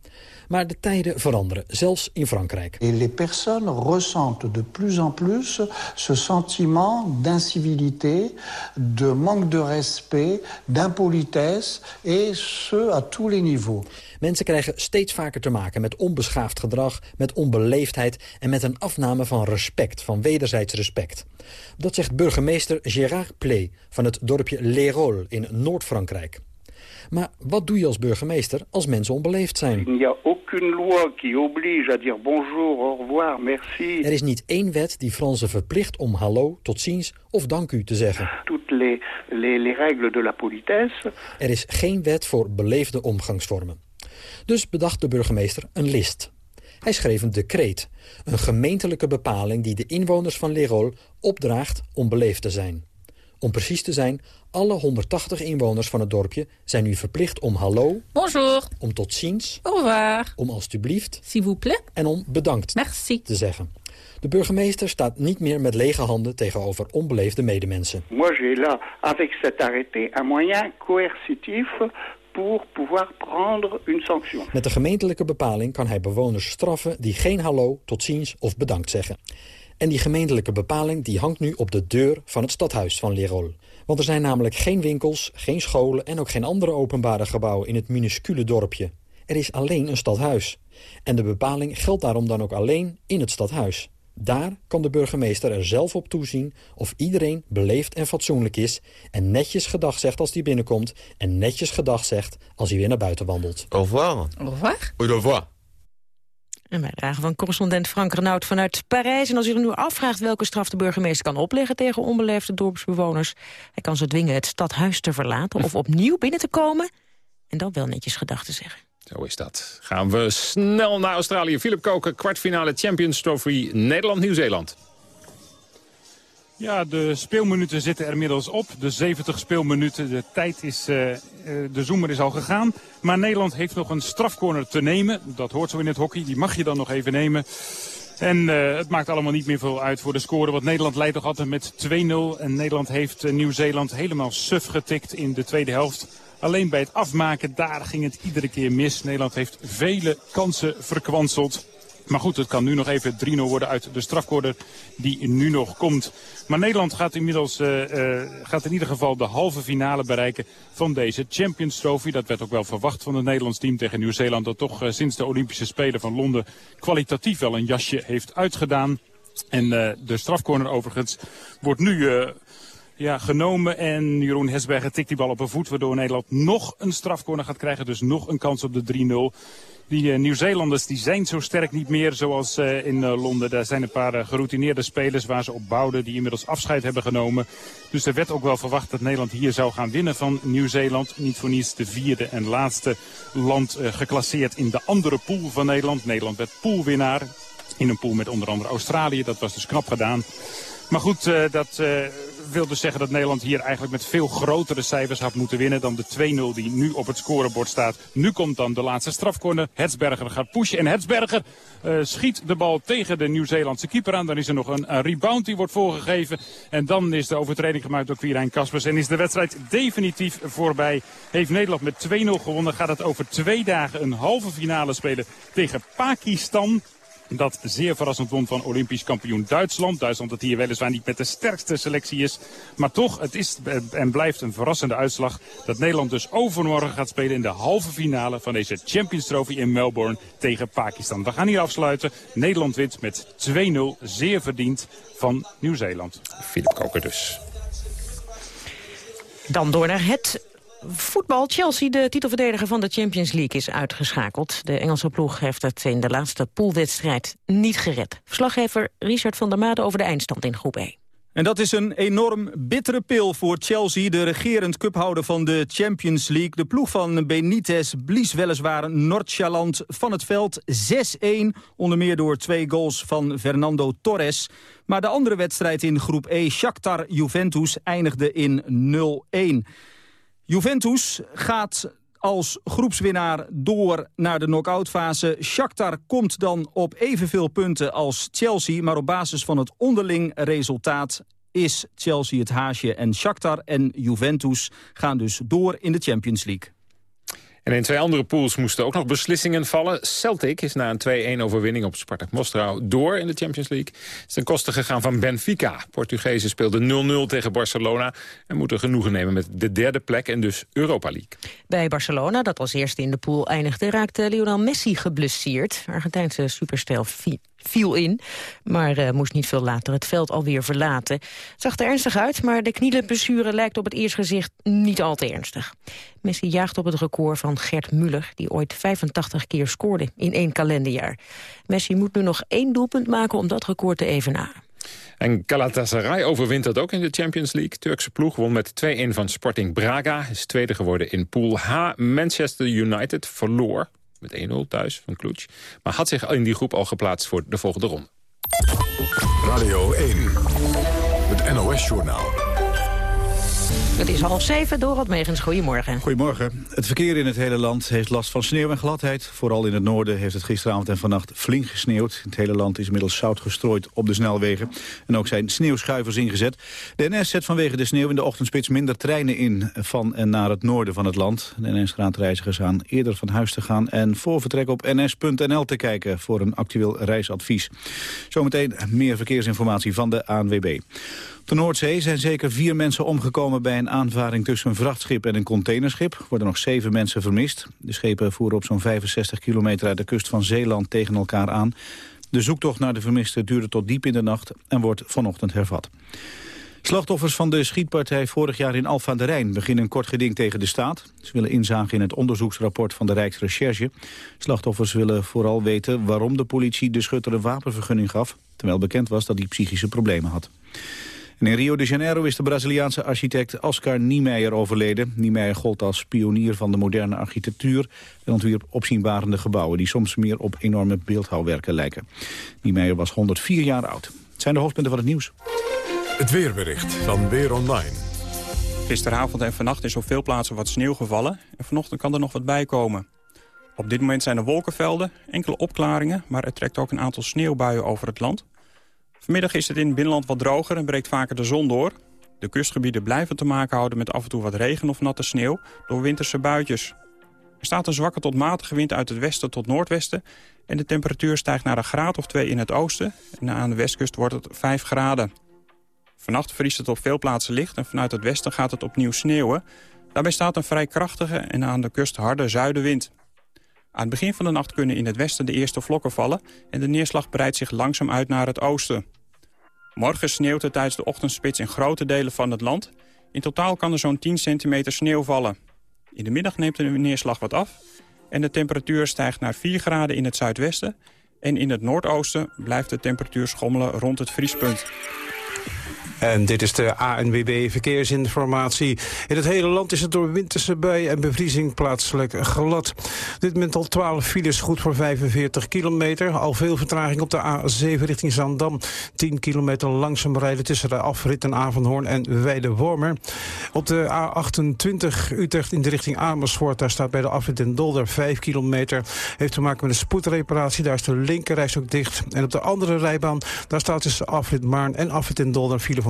Maar de tijden veranderen, zelfs in Frankrijk. Et les personnes ressentent de plus en plus ce sentiment d'incivilité, de manque de respect, d'impolitesse, et ce à tous les niveaux. Mensen krijgen steeds vaker te maken met onbeschaafd gedrag, met onbeleefdheid en met een afname van respect, van wederzijds respect. Dat zegt burgemeester Gérard Play van het dorpje Lérol in Noord-Frankrijk. Maar wat doe je als burgemeester als mensen onbeleefd zijn? Er is niet één wet die Fransen verplicht om hallo, tot ziens of dank u te zeggen. Er is geen wet voor beleefde omgangsvormen. Dus bedacht de burgemeester een list. Hij schreef een decreet, een gemeentelijke bepaling die de inwoners van Lérol opdraagt om beleefd te zijn. Om precies te zijn, alle 180 inwoners van het dorpje zijn nu verplicht om hallo... Bonjour. Om tot ziens. Au revoir. Om alstublieft. S'il vous plaît. En om bedankt Merci. te zeggen. De burgemeester staat niet meer met lege handen tegenover onbeleefde medemensen. Moi, j'ai là, avec cet arrêté, un moyen coercitif pour pouvoir prendre une sanction. Met de gemeentelijke bepaling kan hij bewoners straffen die geen hallo, tot ziens of bedankt zeggen. En die gemeentelijke bepaling die hangt nu op de deur van het stadhuis van Lérol. Want er zijn namelijk geen winkels, geen scholen en ook geen andere openbare gebouwen in het minuscule dorpje. Er is alleen een stadhuis. En de bepaling geldt daarom dan ook alleen in het stadhuis. Daar kan de burgemeester er zelf op toezien of iedereen beleefd en fatsoenlijk is... en netjes gedag zegt als hij binnenkomt... en netjes gedag zegt als hij weer naar buiten wandelt. Au revoir. Au revoir. Au revoir. Een bijdrage van correspondent Frank Renaud vanuit Parijs. En als u er nu afvraagt welke straf de burgemeester kan opleggen... tegen onbeleefde dorpsbewoners... hij kan ze dwingen het stadhuis te verlaten of [LAUGHS] opnieuw binnen te komen... en dan wel netjes gedachten zeggen. Zo is dat. Gaan we snel naar Australië. Philip Koken, kwartfinale Champions Trophy Nederland-Nieuw-Zeeland. Ja, de speelminuten zitten er inmiddels op. De 70 speelminuten. De tijd is, eh, eh, de zoemer is al gegaan. Maar Nederland heeft nog een strafcorner te nemen. Dat hoort zo in het hockey. Die mag je dan nog even nemen. En eh, het maakt allemaal niet meer veel uit voor de score. Want Nederland leidt toch altijd met 2-0. En Nederland heeft Nieuw-Zeeland helemaal suf getikt in de tweede helft. Alleen bij het afmaken, daar ging het iedere keer mis. Nederland heeft vele kansen verkwanseld. Maar goed, het kan nu nog even 3-0 worden uit de strafcorner die nu nog komt. Maar Nederland gaat inmiddels eh, eh, gaat in ieder geval de halve finale bereiken van deze Champions Trophy. Dat werd ook wel verwacht van het Nederlands team tegen Nieuw-Zeeland. Dat toch eh, sinds de Olympische Spelen van Londen kwalitatief wel een jasje heeft uitgedaan. En de strafcorner overigens wordt nu ja, genomen. En Jeroen Hesberger tikt die bal op een voet. Waardoor Nederland nog een strafcorner gaat krijgen. Dus nog een kans op de 3-0. Die uh, Nieuw-Zeelanders die zijn zo sterk niet meer zoals uh, in uh, Londen. Daar zijn een paar geroutineerde spelers waar ze op bouwden die inmiddels afscheid hebben genomen. Dus er werd ook wel verwacht dat Nederland hier zou gaan winnen van Nieuw-Zeeland. Niet voor niets de vierde en laatste land geclasseerd in de andere pool van Nederland. Nederland werd poolwinnaar in een pool met onder andere Australië. Dat was dus knap gedaan. Maar goed, dat wil dus zeggen dat Nederland hier eigenlijk met veel grotere cijfers had moeten winnen dan de 2-0 die nu op het scorebord staat. Nu komt dan de laatste strafcorner. Hetsberger gaat pushen en Hetsberger uh, schiet de bal tegen de Nieuw-Zeelandse keeper aan. Dan is er nog een, een, rebound die wordt voorgegeven. En dan is de overtreding gemaakt door Quirijn Kaspers. En is de wedstrijd definitief voorbij. Heeft Nederland met 2-0 gewonnen. Gaat het over twee dagen een halve finale spelen tegen Pakistan dat zeer verrassend won van Olympisch kampioen Duitsland. Duitsland dat hier weliswaar niet met de sterkste selectie is. Maar toch, het is en blijft een verrassende uitslag dat Nederland dus overmorgen gaat spelen in de halve finale van deze Champions Trophy in Melbourne tegen Pakistan. We gaan hier afsluiten. Nederland wint met 2-0, zeer verdiend van Nieuw-Zeeland. Philip Koker dus. Dan door naar het Voetbal. Chelsea, de titelverdediger van de Champions League, is uitgeschakeld. De Engelse ploeg heeft het in de laatste poolwedstrijd niet gered. Verslaggever Richard van der Made over de eindstand in groep E. En dat is een enorm bittere pil voor Chelsea, de regerend cuphouder van de Champions League. De ploeg van Benitez blies weliswaar nonchalant van het veld 6-1. Onder meer door twee goals van Fernando Torres. Maar de andere wedstrijd in groep E, Shakhtar-Juventus, eindigde in 0-1. Juventus gaat als groepswinnaar door naar de knock-outfase. Shakhtar komt dan op evenveel punten als Chelsea... maar op basis van het onderling resultaat is Chelsea het haasje en Shakhtar en Juventus gaan dus door in de Champions League. En in twee andere pools moesten ook nog beslissingen vallen. Celtic is na een 2-1 overwinning op Spartak Moskou door in de Champions League. Het is ten koste gegaan van Benfica. Portugezen speelden 0-0 tegen Barcelona... en moeten genoegen nemen met de derde plek en dus Europa League. Bij Barcelona, dat als eerste in de pool eindigde... raakte Lionel Messi geblesseerd. Argentijnse superster viel in, maar uh, moest niet veel later het veld alweer verlaten. Zag er ernstig uit, maar de knielenblessure lijkt op het eerste gezicht niet al te ernstig. Messi jaagt op het record van Gert Muller, die ooit 85 keer scoorde in één kalenderjaar. Messi moet nu nog één doelpunt maken om dat record te evenaren. En Galatasaray overwint dat ook in de Champions League. Turkse ploeg won met 2-1 van Sporting Braga. Is tweede geworden in Pool H. Manchester United verloor met 1-0 thuis van Cluj. Maar had zich in die groep al geplaatst voor de volgende ronde. Radio 1, het NOS-journaal. Het is half zeven, Dorot Megens. Goedemorgen. Goedemorgen. Het verkeer in het hele land heeft last van sneeuw en gladheid. Vooral in het noorden heeft het gisteravond en vannacht flink gesneeuwd. Het hele land is inmiddels zout gestrooid op de snelwegen. En ook zijn sneeuwschuivers ingezet. De NS zet vanwege de sneeuw in de ochtendspits minder treinen in... van en naar het noorden van het land. De NS raadt reizigers aan eerder van huis te gaan... en voor vertrek op ns.nl te kijken voor een actueel reisadvies. Zometeen meer verkeersinformatie van de ANWB. De Noordzee zijn zeker vier mensen omgekomen bij een aanvaring tussen een vrachtschip en een containerschip. Er worden nog zeven mensen vermist. De schepen voeren op zo'n 65 kilometer uit de kust van Zeeland tegen elkaar aan. De zoektocht naar de vermisten duurde tot diep in de nacht en wordt vanochtend hervat. Slachtoffers van de schietpartij vorig jaar in Alfa de Rijn beginnen een kort geding tegen de staat. Ze willen inzagen in het onderzoeksrapport van de Rijksrecherche. Slachtoffers willen vooral weten waarom de politie de schutter een wapenvergunning gaf, terwijl bekend was dat hij psychische problemen had in Rio de Janeiro is de Braziliaanse architect Oscar Niemeyer overleden. Niemeyer gold als pionier van de moderne architectuur... en ontwierp opzienbarende gebouwen... die soms meer op enorme beeldhouwwerken lijken. Niemeyer was 104 jaar oud. Het zijn de hoofdpunten van het nieuws. Het weerbericht van Weer Online. Gisteravond en vannacht is op veel plaatsen wat sneeuw gevallen... en vanochtend kan er nog wat bij komen. Op dit moment zijn er wolkenvelden, enkele opklaringen... maar er trekt ook een aantal sneeuwbuien over het land... Vanmiddag is het in het binnenland wat droger en breekt vaker de zon door. De kustgebieden blijven te maken houden met af en toe wat regen of natte sneeuw door winterse buitjes. Er staat een zwakke tot matige wind uit het westen tot noordwesten... en de temperatuur stijgt naar een graad of twee in het oosten... en aan de westkust wordt het 5 graden. Vannacht vriest het op veel plaatsen licht en vanuit het westen gaat het opnieuw sneeuwen. Daarbij staat een vrij krachtige en aan de kust harde zuidenwind. Aan het begin van de nacht kunnen in het westen de eerste vlokken vallen... en de neerslag breidt zich langzaam uit naar het oosten. Morgen sneeuwt het tijdens de ochtendspits in grote delen van het land. In totaal kan er zo'n 10 centimeter sneeuw vallen. In de middag neemt de neerslag wat af... en de temperatuur stijgt naar 4 graden in het zuidwesten... en in het noordoosten blijft de temperatuur schommelen rond het vriespunt. En dit is de ANWB Verkeersinformatie. In het hele land is het door winterse bui en bevriezing plaatselijk glad. Dit moment al 12 files, goed voor 45 kilometer. Al veel vertraging op de A7 richting Zandam. 10 kilometer langzaam rijden tussen de afrit en Avanhoorn en Weide-Wormer. Op de A28 Utrecht in de richting Amersfoort. Daar staat bij de afrit in Dolder 5 kilometer. Heeft te maken met een spoedreparatie. Daar is de linkerreis ook dicht. En op de andere rijbaan, daar staat tussen afrit Maarn en afrit in Dolder file van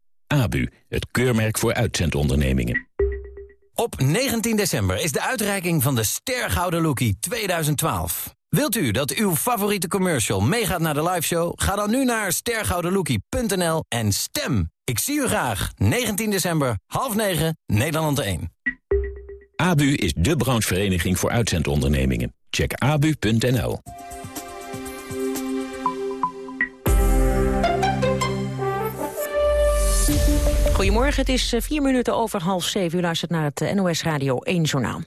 ABU, het keurmerk voor uitzendondernemingen. Op 19 december is de uitreiking van de Stergouden Lookie 2012. Wilt u dat uw favoriete commercial meegaat naar de liveshow? Ga dan nu naar stergoudenlookie.nl en stem. Ik zie u graag. 19 december, half 9, Nederland 1. ABU is de branchevereniging voor uitzendondernemingen. Check abu.nl. Goedemorgen, het is eh, vier minuten over half zeven. U luistert naar het eh, NOS Radio 1 Journaal.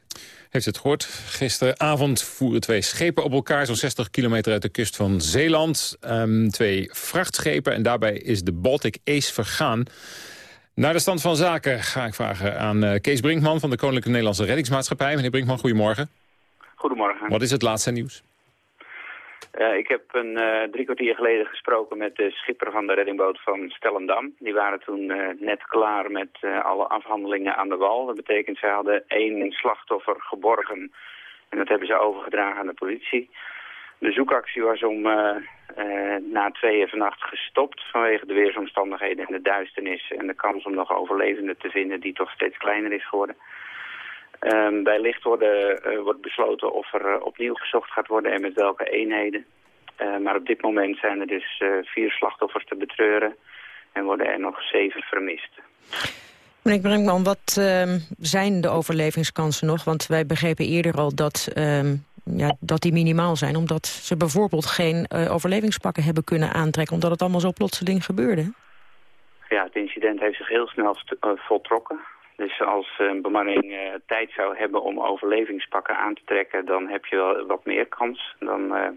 Heeft het gehoord? Gisteravond voeren twee schepen op elkaar... zo'n 60 kilometer uit de kust van Zeeland. Um, twee vrachtschepen en daarbij is de Baltic Ace vergaan. Naar de stand van zaken ga ik vragen aan eh, Kees Brinkman... van de Koninklijke Nederlandse Reddingsmaatschappij. Meneer Brinkman, goedemorgen. Goedemorgen. Wat is het laatste nieuws? Uh, ik heb een uh, drie kwartier geleden gesproken met de schipper van de reddingboot van Stellendam. Die waren toen uh, net klaar met alle afhandelingen aan de wal. Dat betekent ze hadden één slachtoffer geborgen en dat hebben ze overgedragen aan de politie. De zoekactie was om na tweeën vannacht gestopt vanwege de weersomstandigheden en de duisternis. En de kans om nog overlevenden te vinden die toch steeds kleiner is geworden. Um, bij licht worden, uh, wordt besloten of er uh, opnieuw gezocht gaat worden en met welke eenheden. Uh, maar op dit moment zijn er dus vier slachtoffers te betreuren en worden er nog zeven vermist. Meneer Brinkman, wat ehm, zijn de overlevingskansen nog? Want wij begrepen eerder al dat, ja, dat die minimaal zijn... omdat ze bijvoorbeeld geen overlevingspakken hebben kunnen aantrekken... omdat het allemaal zo plotseling gebeurde. Ja, het incident heeft zich heel snel voltrokken. Dus als een bemanning uh, tijd zou hebben om overlevingspakken aan te trekken... dan heb je wel wat meer kans. Dan uh,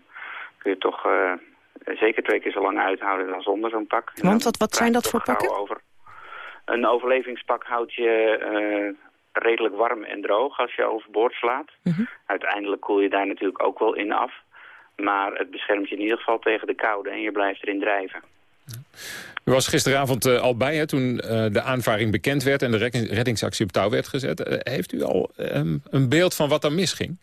kun je toch uh, zeker twee keer zo lang uithouden dan zonder zo'n pak. Want wat, wat zijn dat voor pakken? Over. Een overlevingspak houdt je redelijk warm en droog als je overboord slaat. -hmm. Uiteindelijk koel je daar natuurlijk ook wel in af. Maar het beschermt je in ieder geval tegen de koude en je blijft erin drijven. U was gisteravond uh, al bij hè, toen uh, de aanvaring bekend werd... en de reddingsactie op touw werd gezet. Uh, heeft u al um, een beeld van wat er misging?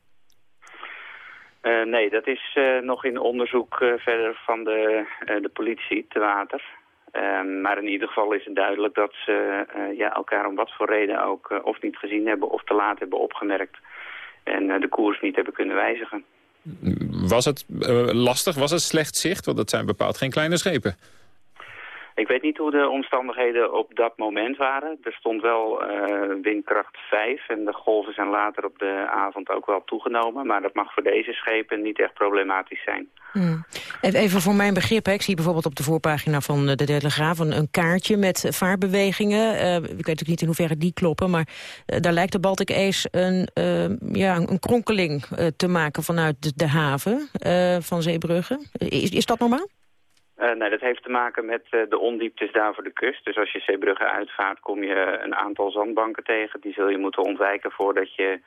nee, dat is nog in onderzoek verder van de, de politie te water. Ehm, maar in ieder geval is het duidelijk dat ze ja, elkaar om wat voor reden ook... of niet gezien hebben of te laat hebben opgemerkt... en de koers niet hebben kunnen wijzigen. Was het lastig? Was het slecht zicht? Want dat zijn bepaald geen kleine schepen. Ik weet niet hoe de omstandigheden op dat moment waren. Er stond wel uh, windkracht 5 en de golven zijn later op de avond ook wel toegenomen. Maar dat mag voor deze schepen niet echt problematisch zijn. Hmm. Even voor mijn begrip, hè. ik zie bijvoorbeeld op de voorpagina van de Telegraaf een, een kaartje met vaartbewegingen. Uh, ik weet ook niet in hoeverre die kloppen, maar uh, daar lijkt de Baltic Ace een, ja, een kronkeling te maken vanuit de, de haven van Zeebrugge. Is, is dat normaal? Uh, nee, dat heeft te maken met uh, de ondieptes daar voor de kust. Dus als je Zeebrugge uitvaart, kom je een aantal zandbanken tegen. Die zul je moeten ontwijken voordat je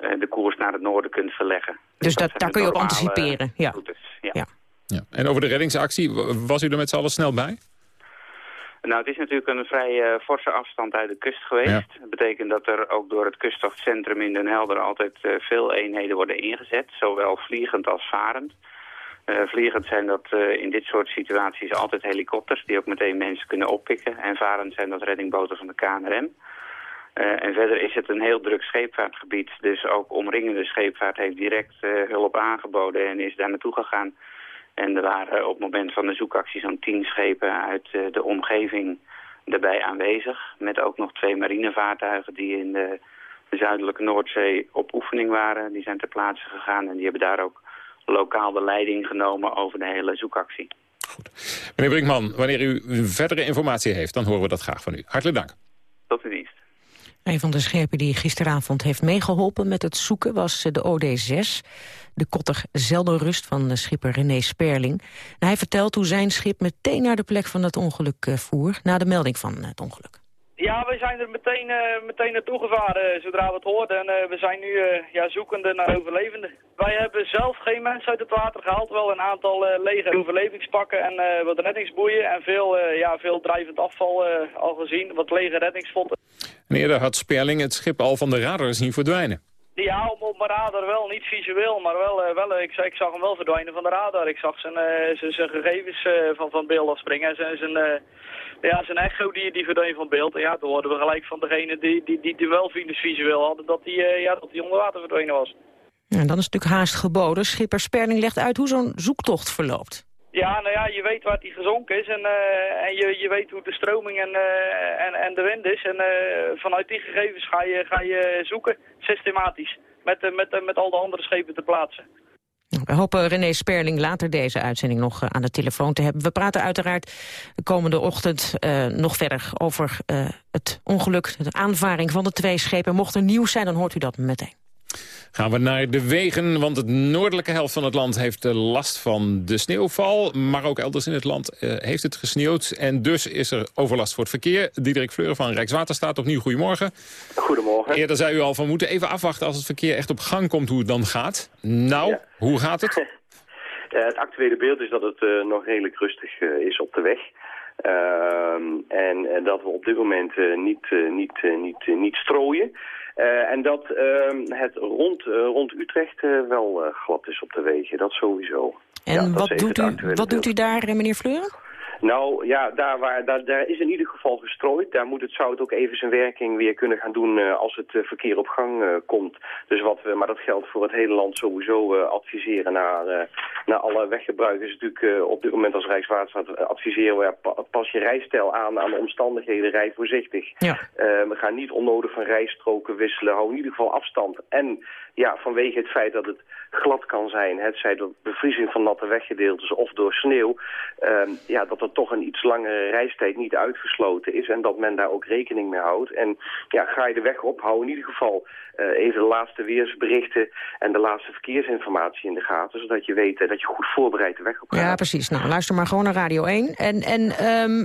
uh, de koers naar het noorden kunt verleggen. Dus, dus dat, daar kun je op anticiperen? Ja. ja. Ja. ja. En over de reddingsactie, was u er met z'n allen snel bij? Nou, het is natuurlijk een vrij forse afstand uit de kust geweest. Ja. Dat betekent dat er ook door het kustwachtcentrum in Den Helder altijd veel eenheden worden ingezet. Zowel vliegend als varend. Uh, vliegend zijn dat uh, in dit soort situaties altijd helikopters die ook meteen mensen kunnen oppikken. En varend zijn dat reddingboten van de KNRM. Uh, en verder is het een heel druk scheepvaartgebied. Dus ook omringende scheepvaart heeft direct hulp aangeboden en is daar naartoe gegaan. En er waren op het moment van de zoekactie zo'n tien schepen uit de omgeving erbij aanwezig. Met ook nog twee marinevaartuigen die in de zuidelijke Noordzee op oefening waren. Die zijn ter plaatse gegaan en die hebben daar ook lokaal de leiding genomen over de hele zoekactie. Goed. Meneer Brinkman, wanneer u verdere informatie heeft, dan horen we dat graag van u. Hartelijk dank. Tot uw dienst. Een van de schepen die gisteravond heeft meegeholpen met het zoeken was de OD6. De kotter Zelden Rust van schipper René Sperling. En hij vertelt hoe zijn schip meteen naar de plek van het ongeluk voer... na de melding van het ongeluk. Ja, we zijn er meteen, uh, meteen naartoe gevaren zodra we het hoorden. En uh, we zijn nu ja, zoekende naar overlevenden. Wij hebben zelf geen mensen uit het water gehaald. Wel een aantal lege overlevingspakken en wat reddingsboeien. En veel, ja, veel drijvend afval al gezien. Wat lege reddingsvotten. En eerder had Sperling het schip al van de radar zien verdwijnen. Ja, op, mijn radar wel. Niet visueel, maar wel, wel ik, ik zag hem wel verdwijnen van de radar. Ik zag zijn, zijn, zijn gegevens van, van beeld afspringen. En zijn, zijn, ja, zijn echo die, die verdween van beeld. En ja, toen hoorden we gelijk van degene die, die, die, die wel visueel hadden dat die, ja, dat die onder water verdwenen was. Ja, dan is natuurlijk haast geboden. Schipper Sperling legt uit hoe zo'n zoektocht verloopt. Ja, nou ja, je weet waar die gezonken is en, uh, en je, je weet hoe de stroming en, uh, en, en de wind is. En uh, vanuit die gegevens ga je, ga je zoeken, systematisch, met, met, met al de andere schepen te plaatsen. We hopen René Sperling later deze uitzending nog aan de telefoon te hebben. We praten uiteraard de komende ochtend nog verder over het ongeluk, de aanvaring van de twee schepen. Mocht er nieuws zijn, dan hoort u dat meteen. Gaan we naar de wegen, want het noordelijke helft van het land heeft eh, last van de sneeuwval. Maar ook elders in het land eh, heeft het gesneeuwd. En dus is er overlast voor het verkeer. Diederik Fleur van Rijkswaterstaat, opnieuw goedemorgen. Goedemorgen. Eerder zei u al van, we moeten even afwachten als het verkeer echt op gang komt hoe het dan gaat. Nou, hoe gaat het? [LAUGHS] Eh, het actuele beeld is dat het nog redelijk rustig is op de weg. Ehm, en dat we op dit moment niet, niet, niet, niet strooien. Eh, en dat ehm, het rond, eh, rond Utrecht eh, wel glad is op de wegen, dat sowieso. En Ja, wat, doet u, wat doet u daar, meneer Fleur? Nou ja, daar, waar, daar, daar is in ieder geval gestrooid. Daar moet het zout ook even zijn werking weer kunnen gaan doen eh, als het eh, verkeer op gang eh, komt. Dus wat we, maar dat geldt voor het hele land sowieso adviseren naar, naar alle weggebruikers. Natuurlijk op dit moment als Rijkswaterstaat adviseren we pa- pas je rijstijl aan aan de omstandigheden, rij voorzichtig. Ja. We gaan niet onnodig van rijstroken wisselen, hou in ieder geval afstand. En ja, vanwege het feit dat het glad kan zijn, het zij door bevriezing van natte weggedeeltes of door sneeuw, ehm, ja, dat er toch een iets langere reistijd niet uitgesloten is en dat men daar ook rekening mee houdt. En ja, ga je de weg op, hou in ieder geval eh, even de laatste weersberichten en de laatste verkeersinformatie in de gaten, zodat je weet eh, dat je goed voorbereid de weg op gaat. Ja, precies. Nou, luister maar gewoon naar Radio 1. En, en ehm,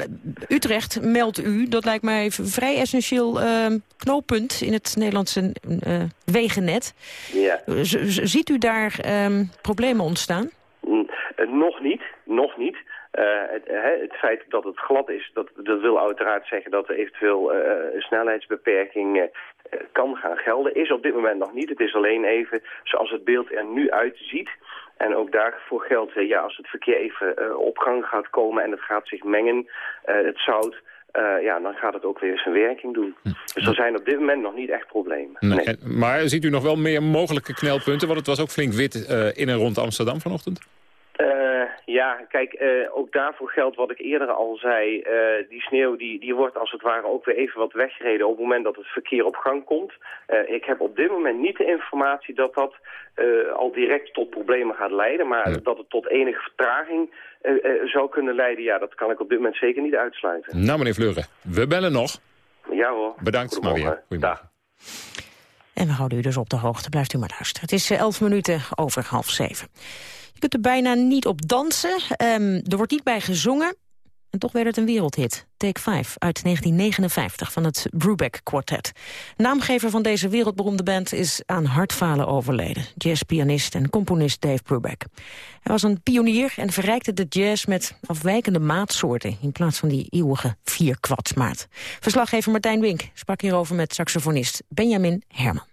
Utrecht meldt u, dat lijkt mij vrij essentieel ehm, knooppunt in het Nederlandse eh, wegennet. Ja. Z- ziet u daar ehm, problemen ontstaan? Mm, eh, nog niet, nog niet. Eh, het, het feit dat het glad is, dat, dat wil uiteraard zeggen dat er eventueel een snelheidsbeperking kan gaan gelden. Is op dit moment nog niet. Het is alleen even zoals het beeld er nu uitziet. En ook daarvoor geldt, ja, als het verkeer even op gang gaat komen en het gaat zich mengen, het zout, eh, ja, dan gaat het ook weer zijn werking doen. Dus er zijn op dit moment nog niet echt problemen. Nee. Maar ziet u nog wel meer mogelijke knelpunten? Want het was ook flink wit eh, in en rond Amsterdam vanochtend. Eh, ja, kijk, ook daarvoor geldt wat ik eerder al zei. die sneeuw die, die wordt als het ware ook weer even wat weggereden op het moment dat het verkeer op gang komt. Ik heb op dit moment niet de informatie dat dat al direct tot problemen gaat leiden. Maar dat het tot enige vertraging zou kunnen leiden, ja, dat kan ik op dit moment zeker niet uitsluiten. Nou, meneer Fleuren, we bellen nog. Ja hoor. Bedankt maar weer. Goedemorgen. En we houden u dus op de hoogte. Blijft u maar luisteren. Het is eh, elf minuten over half zeven. Je kunt er bijna niet op dansen. Ehm, er wordt niet bij gezongen. En toch werd het een wereldhit. Take 5 uit 1959 van het Brubeck Quartet. Naamgever van deze wereldberoemde band is aan hartfalen overleden. Jazzpianist en componist Dave Brubeck. Hij was een pionier en verrijkte de jazz met afwijkende maatsoorten... in plaats van die eeuwige vierkwartsmaat. Verslaggever Martijn Wink sprak hierover met saxofonist Benjamin Herman.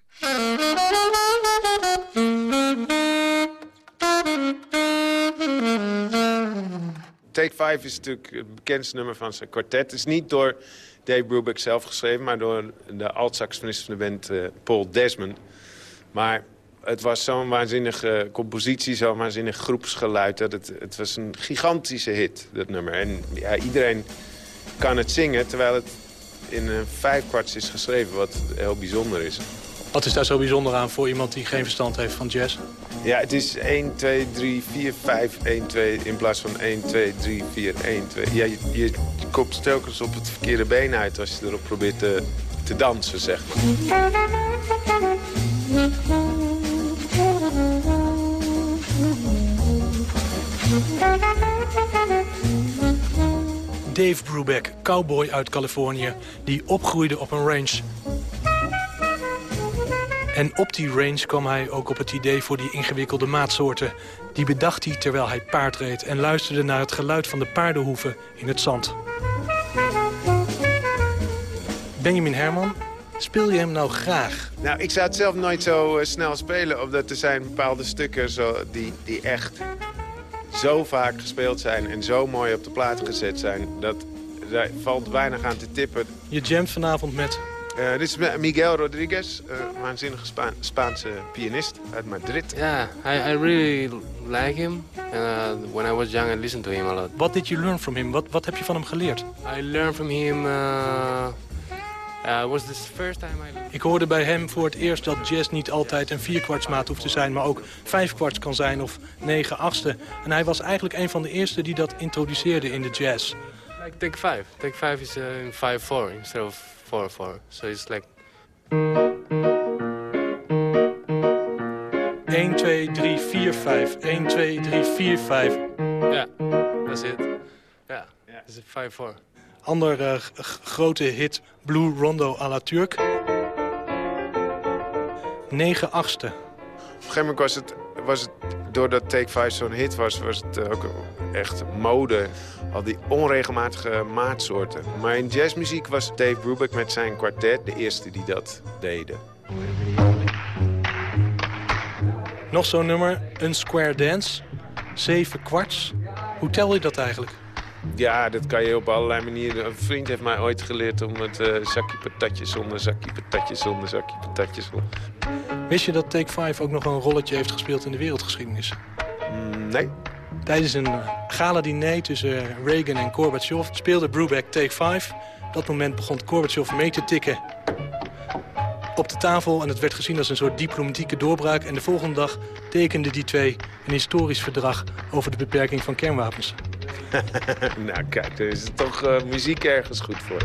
Take 5 is natuurlijk het bekendste nummer van zijn kwartet. Het is niet door Dave Brubeck zelf geschreven... maar door de alt-saxofonist van de band eh, Paul Desmond. Maar het was zo'n waanzinnige compositie, zo'n waanzinnig groepsgeluid... dat het, het was een gigantische hit, dat nummer. En ja, iedereen kan het zingen, terwijl het in een vijfkwarts is geschreven... wat heel bijzonder is. Wat is daar zo bijzonder aan voor iemand die geen verstand heeft van jazz? Ja, het is 1, 2, 3, 4, 5, 1, 2 in plaats van 1, 2, 3, 4, 1, 2. Ja, je, je, komt telkens op het verkeerde been uit als je erop probeert te, te dansen, zeg maar. Dave Brubeck, cowboy uit Californië, die opgroeide op een range. En op die range kwam hij ook op het idee voor die ingewikkelde maatsoorten. Die bedacht hij terwijl hij paard reed en luisterde naar het geluid van de paardenhoeven in het zand. Benjamin Herman, speel je hem nou graag? Nou, ik zou het zelf nooit zo eh, snel spelen, omdat er zijn bepaalde stukken zo, die, die echt zo vaak gespeeld zijn en zo mooi op de plaat gezet zijn. Dat daar valt weinig aan te tippen. Je jamt vanavond met Eh, dit is Miguel Rodriguez, eh, een waanzinnige Spa- Spaanse pianist uit Madrid. Yeah, I, I really like him. Uh, when I was young, I listened to him a lot. What did you learn from him? Wat, wat heb je van hem geleerd? I learned from him. Uh, uh, was this first time I. Ik hoorde bij hem voor het eerst dat jazz niet altijd een vierkwartsmaat hoeft te zijn... maar ook vijfkwarts kan zijn of negen achtste. En hij was eigenlijk een van de eerste die dat introduceerde in de jazz. Like take five. Take five is uh, in five four instead of four four. So it's like. 1, 2, 3, 4, 5. 1, 2, 3, 4, 5. Yeah, that's it. Yeah, it's a 5-4. Ander uh, grote hit, Blue Rondo à la Turk. 9 achtste. Op een gegeven moment was het, was het doordat Take 5 zo'n hit was, was het eh, ook echt mode. Al die onregelmatige maatsoorten. Maar in jazzmuziek was Dave Brubeck met zijn kwartet de eerste die dat deden. Nog zo'n nummer, een square dance. 7 kwarts. Hoe tel je dat eigenlijk? Ja, dat kan je op allerlei manieren. Een vriend heeft mij ooit geleerd om het uh, zakje patatjes zonder, zakje patatjes zonder, zakje patatjes zonder. Wist je dat Take 5 ook nog een rolletje heeft gespeeld in de wereldgeschiedenis? Mm, nee. Tijdens een uh, gala-diner tussen Reagan en Gorbachev speelde Brubeck Take 5. Op dat moment begon Gorbachev mee te tikken op de tafel. En het werd gezien als een soort diplomatieke doorbraak. En de volgende dag tekenden die twee een historisch verdrag over de beperking van kernwapens. [LAUGHS] nou kijk, er is toch uh, muziek ergens goed voor.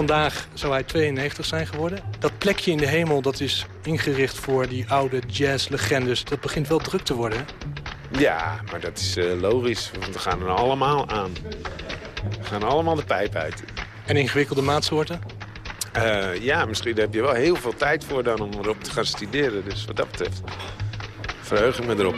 Vandaag zou hij 92 zijn geworden. Dat plekje in de hemel dat is ingericht voor die oude jazzlegendes. Dat begint wel druk te worden. Ja, maar dat is uh, logisch. Want we gaan er allemaal aan. We gaan allemaal de pijp uit. En ingewikkelde maatsoorten? Uh, ja, misschien heb je wel heel veel tijd voor dan om erop te gaan studeren. Dus wat dat betreft verheug ik me erop.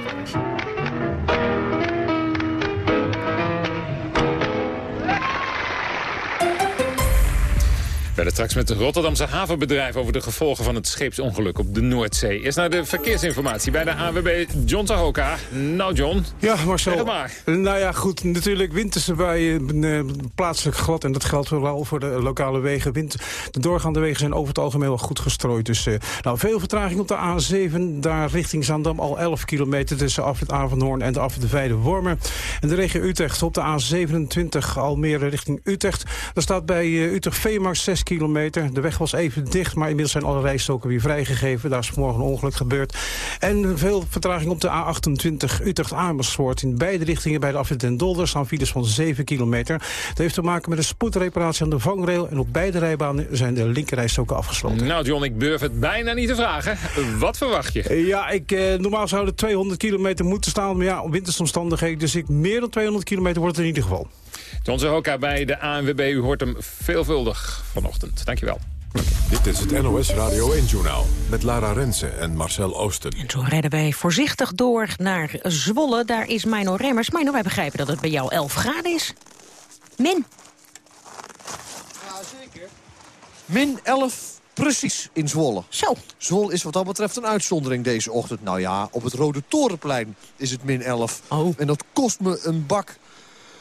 We werden straks met het Rotterdamse havenbedrijf over de gevolgen van het scheepsongeluk op de Noordzee. Eerst naar de verkeersinformatie bij de AWB John Tahoka. Nou John, ja, Marcel. maar. Nou ja, goed, natuurlijk winterse buien, eh, plaatselijk glad. En dat geldt vooral voor de lokale wegen. Wind, de doorgaande wegen zijn over het algemeen wel goed gestrooid. Dus uh, nou, veel vertraging op de A7, daar richting Zandam al 11 kilometer... tussen Afrit Avanhoorn en de Afrit de Veide Wormen. En de regio Utrecht op de A27 Almere richting Utrecht. Daar staat bij uh, Utrecht Veemarkt 6 kilometer. De weg was even dicht, maar inmiddels zijn alle rijstoken weer vrijgegeven. Daar is vanmorgen een ongeluk gebeurd. En veel vertraging op de A28 Utrecht-Amersfoort. In beide richtingen bij de afrit Den Dolder staan files van 7 kilometer. Dat heeft te maken met een spoedreparatie aan de vangrail. En op beide rijbanen zijn de linkerrijstoken afgesloten. Nou John, ik durf het bijna niet te vragen. Wat verwacht je? Ja, ik, eh, normaal zouden 200 kilometer moeten staan. Maar ja, op wintersomstandigheden. Dus ik, meer dan 200 kilometer wordt het in ieder geval. John Zehoka bij de ANWB. U hoort hem veelvuldig vanochtend. Dankjewel. Dit is het NOS Radio 1-journaal met Lara Rensen en Marcel Oosten. En zo rijden wij voorzichtig door naar Zwolle. Daar is Mino Remmers. Mino, wij begrijpen dat het bij jou 11 graden is. Min. Ja, zeker. Min 11 Precies, in Zwolle. Zo. Zwolle is wat dat betreft een uitzondering deze ochtend. Nou ja, op het Rode Torenplein is het min 11. Oh. En dat kost me een bak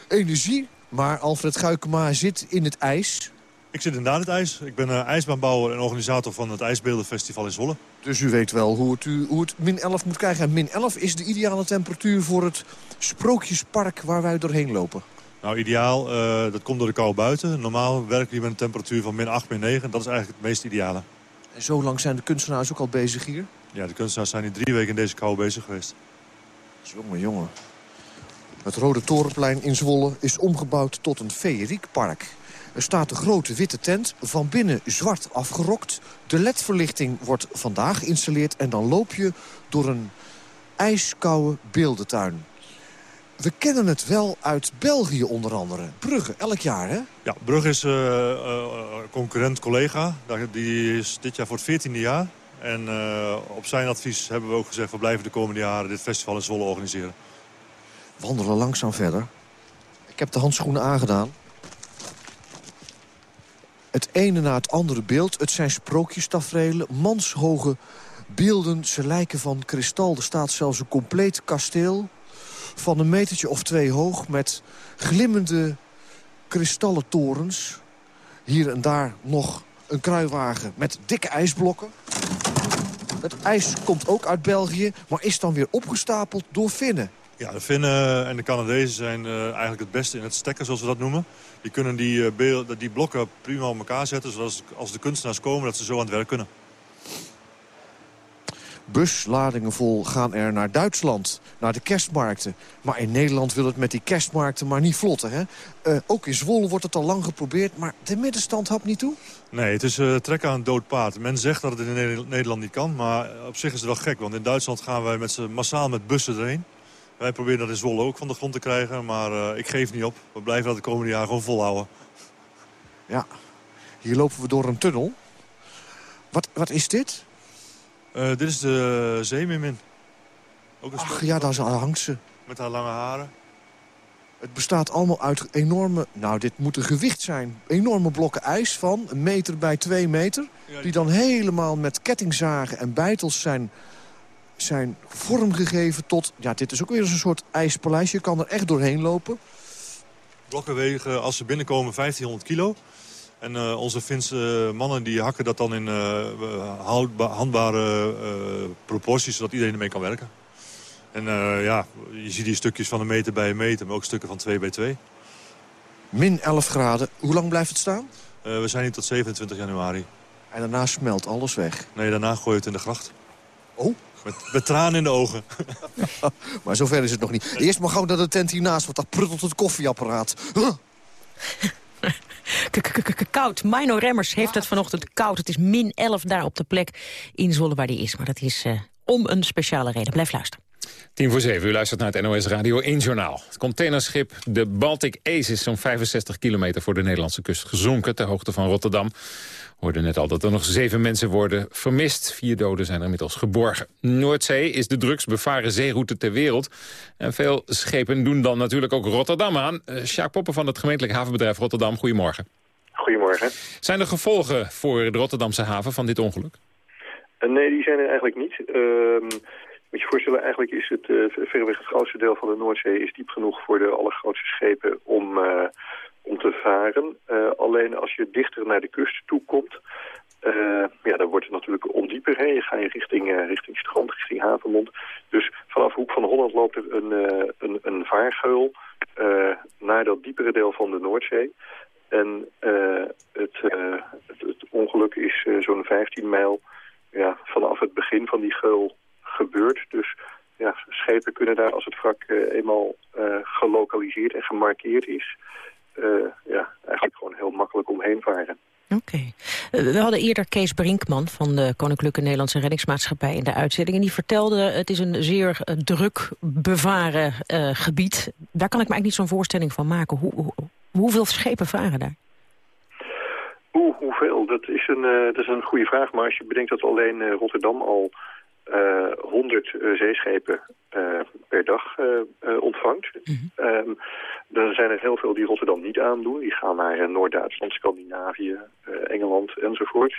energie. Maar Alfred Guikema zit in het ijs. Ik zit inderdaad in het ijs. Ik ben uh, ijsbaanbouwer en organisator van het IJsbeeldenfestival in Zwolle. Dus u weet wel hoe het, u, hoe het min 11 moet krijgen. En min 11 is de ideale temperatuur voor het Sprookjespark waar wij doorheen lopen. Nou, ideaal. Uh, dat komt door de kou buiten. Normaal werken we met een temperatuur van min 8, min 9. Dat is eigenlijk het meest ideale. En zo lang zijn de kunstenaars ook al bezig hier? Ja, de kunstenaars zijn hier drie weken in deze kou bezig geweest. Jongen, jongen. Het Rode Torenplein in Zwolle is omgebouwd tot een feeriekpark. Er staat een grote witte tent, van binnen zwart afgerokt. De ledverlichting wordt vandaag geïnstalleerd... en dan loop je door een ijskoude beeldentuin. We kennen het wel uit België onder andere. Brugge, elk jaar, hè? Ja, Brugge is uh, uh, concurrent-collega. Die is dit jaar voor het 14e jaar. En op zijn advies hebben we ook gezegd... we blijven de komende jaren dit festival in Zwolle organiseren. Wandelen langzaam verder. Ik heb de handschoenen aangedaan. Het ene na het andere beeld. Het zijn sprookjestafrelen, manshoge beelden. Ze lijken van kristal. Er staat zelfs een compleet kasteel van een metertje of twee hoog... met glimmende kristallen torens. Hier en daar nog een kruiwagen met dikke ijsblokken. Het ijs komt ook uit België, maar is dan weer opgestapeld door Finnen. Ja, de Finnen en de Canadezen zijn uh, eigenlijk het beste in het stekken, zoals we dat noemen. Die kunnen die, beeld, die blokken prima op elkaar zetten... zodat als de kunstenaars komen dat ze zo aan het werk kunnen. busladingen vol gaan er naar Duitsland, naar de kerstmarkten. Maar in Nederland wil het met die kerstmarkten maar niet vlotten. Hè? Eh, ook in Zwolle wordt het al lang geprobeerd, maar de middenstand hapt niet toe? Nee, het is uh, trekken aan een dood paard. Men zegt dat het in Nederland niet kan, maar op zich is het wel gek. Want in Duitsland gaan wij met massaal met bussen erheen. Wij proberen dat in Zwolle ook van de grond te krijgen, maar uh, ik geef niet op. We blijven dat de komende jaren gewoon volhouden. Ja, hier lopen we door een tunnel. Wat, wat is dit? Uh, dit is de zeemeermin. Ook een Ach ja, daar hangt ze. Met haar lange haren. Het bestaat allemaal uit enorme, nou dit moet een gewicht zijn... enorme blokken ijs van een meter bij twee meter... die dan helemaal met kettingzagen en bijtels zijn, zijn vormgegeven tot... ja, dit is ook weer een soort ijspaleis. Je kan er echt doorheen lopen. Blokken wegen, als ze binnenkomen, 1500 kilo. En uh, onze Finse mannen die hakken dat dan in uh, handbare proporties... zodat iedereen ermee kan werken. En ja, je ziet die stukjes van een meter bij een meter... maar ook stukken van 2 bij 2. Min 11 graden. Hoe lang blijft het staan? we zijn hier tot 27 januari. En daarna smelt alles weg? Nee, daarna gooi je het in de gracht. Oh? Met, met tranen in de ogen. [LAUGHS] maar zover is het nog niet. Eerst maar gauw naar de tent hiernaast, want daar pruttelt het koffieapparaat. koud. Mino Remmers heeft het vanochtend koud. Het is min 11 daar op de plek in Zwolle waar die is. Maar dat is uh, om een speciale reden. Blijf luisteren. 10 voor 7, u luistert naar het NOS Radio 1 Journaal. Het containerschip de Baltic Ace is zo'n 65 kilometer voor de Nederlandse kust gezonken... ter hoogte van Rotterdam. We hoorden net al dat er nog zeven mensen worden vermist. Vier doden zijn er inmiddels geborgen. Noordzee is de drugsbevaren zeeroute ter wereld. En veel schepen doen dan natuurlijk ook Rotterdam aan. Uh, Sjaak Poppen van het gemeentelijk havenbedrijf Rotterdam, goedemorgen. Goedemorgen. Zijn er gevolgen voor de Rotterdamse haven van dit ongeluk? Uh, nee, die zijn er eigenlijk niet. Uh, moet je voorstellen, eigenlijk is het uh, verreweg het grootste deel van de Noordzee is diep genoeg voor de allergrootste schepen om, uh, om te varen. Uh, alleen als je dichter naar de kust toe komt, ja, dan wordt het natuurlijk ondieper. Hè? Je gaat richting, richting strand, richting havenmond. Dus vanaf Hoek van Holland loopt er een, een, een vaargeul naar dat diepere deel van de Noordzee. En het, het, het, ongeluk is zo'n 15 mijl ja, vanaf het begin van die geul gebeurt. Dus ja, schepen kunnen daar als het wrak uh, eenmaal uh, gelokaliseerd en gemarkeerd is... Uh, ja, eigenlijk gewoon heel makkelijk omheen varen. Oké. Okay. We hadden eerder Kees Brinkman van de Koninklijke Nederlandse Reddingsmaatschappij in de uitzending. En die vertelde, het is een zeer druk bevaren gebied. Daar kan ik me eigenlijk niet zo'n voorstelling van maken. Hoe, hoe, hoeveel schepen varen daar? Oeh, hoeveel? Dat is, een, dat is een goede vraag. Maar als je bedenkt dat alleen Rotterdam al uh, 100 uh, zeeschepen uh, per dag ontvangt. Mm -hmm. dan zijn er heel veel die Rotterdam niet aandoen. Die gaan naar Noord-Duitsland, Scandinavië, Engeland enzovoort.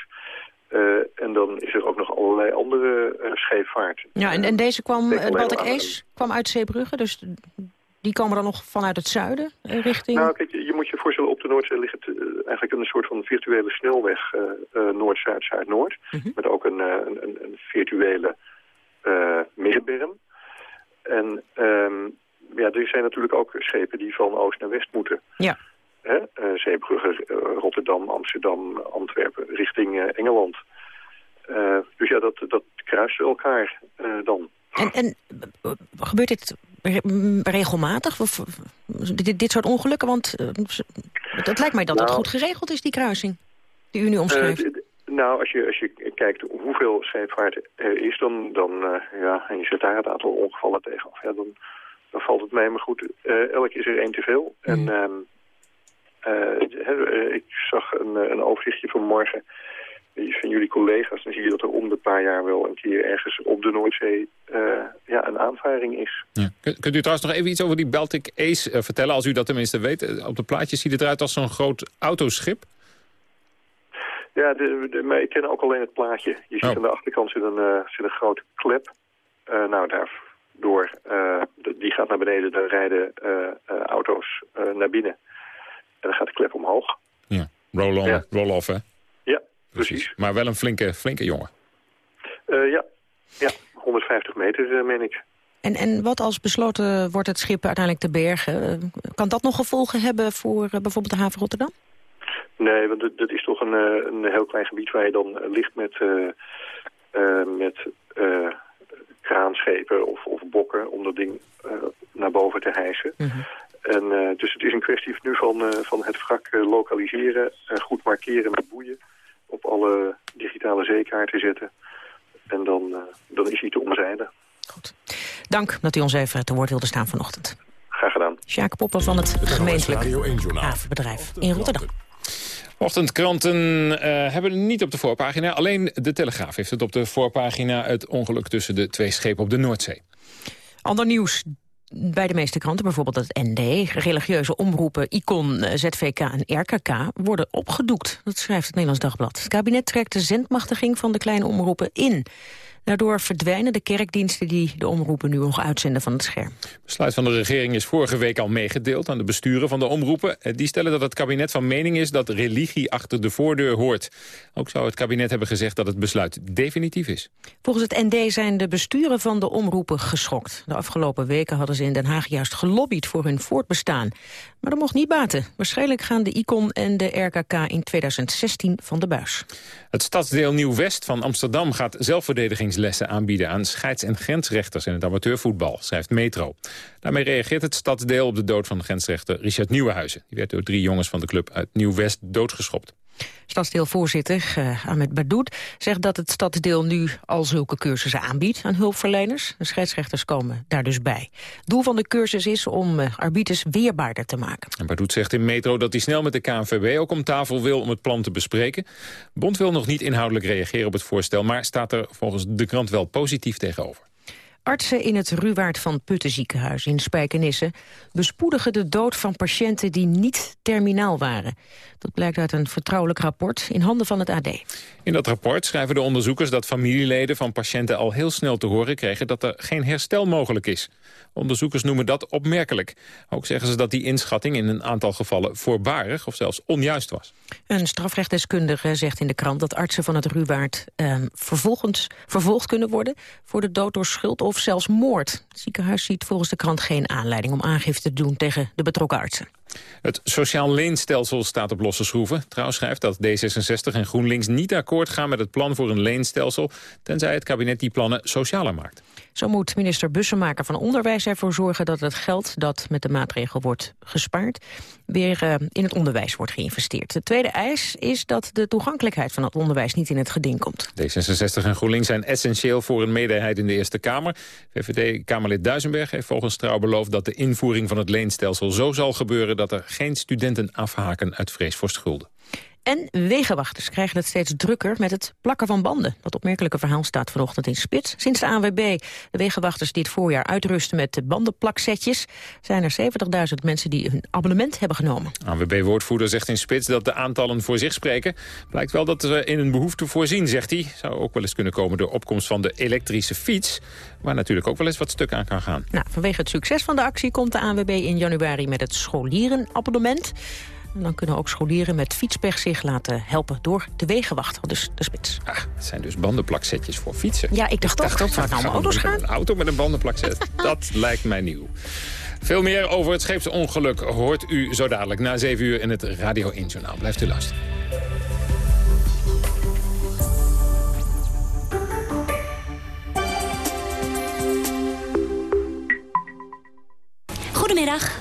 en dan is er ook nog allerlei andere scheepvaart. Ja, en, en deze kwam, de Baltic Ace kwam uit Zeebrugge, dus die komen dan nog vanuit het zuiden richting... Nou, kijk, je, je moet je voorstellen, op de Noordzee ligt het uh, eigenlijk een soort van virtuele snelweg uh, Noord-Zuid-Zuid-Noord. -hmm. Met ook een, een, een virtuele middenberm. En um, ja, er zijn natuurlijk ook schepen die van oost naar west moeten. Ja. Hè? Zeebrugge, Rotterdam, Amsterdam, Antwerpen, richting Engeland. dus ja, dat, dat kruist elkaar dan. En, en gebeurt dit regelmatig? Of, dit, dit soort ongelukken? Want uh, het lijkt mij dat nou, dat goed geregeld is, die kruising, die u nu omschrijft. Uh, nou, als je, als je kijkt hoeveel scheepvaart er is, dan, dan uh, ja, en je zet daar het aantal ongevallen tegenover, ja, dan, dan valt het mij maar goed. elk is er één te veel. Mm. En ik zag een, een overzichtje van morgen van jullie collega's, dan zie je dat er om de paar jaar wel een keer ergens op de Noordzee uh, ja, een aanvaring is. Ja. Kunt u trouwens nog even iets over die Baltic Ace uh, vertellen, als u dat tenminste weet? Op de plaatjes ziet het eruit als zo'n groot autoschip. Ja, de, de, maar ik ken ook alleen het plaatje. Je ziet oh. aan de achterkant zit een, uh, zit een grote klep. nou, daardoor, die gaat naar beneden, dan rijden auto's naar binnen. En dan gaat de klep omhoog. Ja, roll-on, ja. roll-off hè? Precies. Maar wel een flinke, flinke jongen. Uh, ja. ja, 150 meter, uh, meen ik. En, en wat als besloten wordt het schip uiteindelijk te bergen? Uh, kan dat nog gevolgen hebben voor bijvoorbeeld de haven Rotterdam? Nee, want dat, dat is toch een, een heel klein gebied waar je dan ligt met, met over om dat ding naar boven te hijsen. En, dus het is een kwestie nu van, van het wrak lokaliseren, goed markeren met boeien, op alle digitale zeekaarten zetten. En dan, dan is hij te omzeilen. Goed. Dank dat u ons even te woord wilde staan vanochtend. Graag gedaan. Sjaak Poppen van het, gemeentelijk havenbedrijf in Rotterdam. Ochtendkranten uh, hebben niet op de voorpagina. Alleen de Telegraaf heeft het op de voorpagina... het ongeluk tussen de twee schepen op de Noordzee. Ander nieuws bij de meeste kranten, bijvoorbeeld het ND... religieuze omroepen ICON, ZVK en RKK worden opgedoekt. Dat schrijft het Nederlands Dagblad. Het kabinet trekt de zendmachtiging van de kleine omroepen in. Daardoor verdwijnen de kerkdiensten die de omroepen nu nog uitzenden van het scherm. Besluit van de regering is vorige week al meegedeeld aan de besturen van de omroepen. Eh, die stellen dat het kabinet van mening is dat religie achter de voordeur hoort. Ook zou het kabinet hebben gezegd dat het besluit definitief is. Volgens het ND zijn de besturen van de omroepen geschokt. De afgelopen weken hadden ze in Den Haag juist gelobbyd voor hun voortbestaan. Maar dat mocht niet baten. Waarschijnlijk gaan de ICON en de RKK in 2016 van de buis. Het stadsdeel Nieuw-West van Amsterdam gaat zelfverdedigingslessen aanbieden aan scheids- en grensrechters in het amateurvoetbal, schrijft Metro. Daarmee reageert het stadsdeel op de dood van grensrechter Richard Nieuwenhuizen. Die werd door drie jongens van de club uit Nieuw-West doodgeschopt. Stadsdeelvoorzitter uh, Ahmed Badoud zegt dat het stadsdeel nu al zulke cursussen aanbiedt aan hulpverleners. De scheidsrechters komen daar dus bij. Doel van de cursus is om uh, arbiters weerbaarder te maken. En zegt in Metro dat hij snel met de KNVB ook om tafel wil om het plan te bespreken. Bond wil nog niet inhoudelijk reageren op het voorstel, maar staat er volgens de krant wel positief tegenover. Artsen in het Ruwaard van Putten ziekenhuis in Spijkenisse bespoedigen de dood van patiënten die niet terminaal waren. Dat blijkt uit een vertrouwelijk rapport in handen van het AD. In dat rapport schrijven de onderzoekers dat familieleden van patiënten al heel snel te horen kregen dat er geen herstel mogelijk is. Onderzoekers noemen dat opmerkelijk. Ook zeggen ze dat die inschatting in een aantal gevallen voorbarig of zelfs onjuist was. Een strafrechtdeskundige zegt in de krant dat artsen van het Ruwaard eh, vervolgens vervolgd kunnen worden voor de dood door schuld of zelfs moord. Het ziekenhuis ziet volgens de krant geen aanleiding om aangifte te doen tegen de betrokken artsen. Het sociaal leenstelsel staat op losse schroeven. Trouwens schrijft dat D66 en GroenLinks niet akkoord gaan met het plan voor een leenstelsel... tenzij het kabinet die plannen socialer maakt. Zo moet minister Bussemaker van Onderwijs ervoor zorgen dat het geld dat met de maatregel wordt gespaard weer uh, in het onderwijs wordt geïnvesteerd. De tweede eis is dat de toegankelijkheid van het onderwijs niet in het geding komt. D66 en GroenLinks zijn essentieel voor een meerderheid in de Eerste Kamer. VVD-Kamerlid Duisenberg heeft volgens Trouw beloofd dat de invoering van het leenstelsel zo zal gebeuren dat er geen studenten afhaken uit vrees voor schulden. En wegenwachters krijgen het steeds drukker met het plakken van banden. Dat opmerkelijke verhaal staat vanochtend in Spits. Sinds de ANWB de wegenwachters dit voorjaar uitrusten met de bandenplaksetjes... zijn er 70.000 mensen die een abonnement hebben genomen. ANWB-woordvoerder zegt in Spits dat de aantallen voor zich spreken. Blijkt wel dat ze in een behoefte voorzien, zegt hij. Zou ook wel eens kunnen komen door opkomst van de elektrische fiets... waar natuurlijk ook wel eens wat stuk aan kan gaan. Nou, vanwege het succes van de actie komt de ANWB in januari met het scholierenabonnement... En dan kunnen ook scholieren met fietspech zich laten helpen door de wegenwacht, dus de spits. Ah, het zijn dus bandenplaksetjes voor fietsen. Ja, ik dacht toch, dat zou het allemaal auto's gaan. Een auto met een bandenplakset, [LAUGHS] dat lijkt mij nieuw. Veel meer over het scheepsongeluk hoort u zo dadelijk na 7 uur in het Radio 1 Journaal. Blijft u luisteren. Goedemiddag.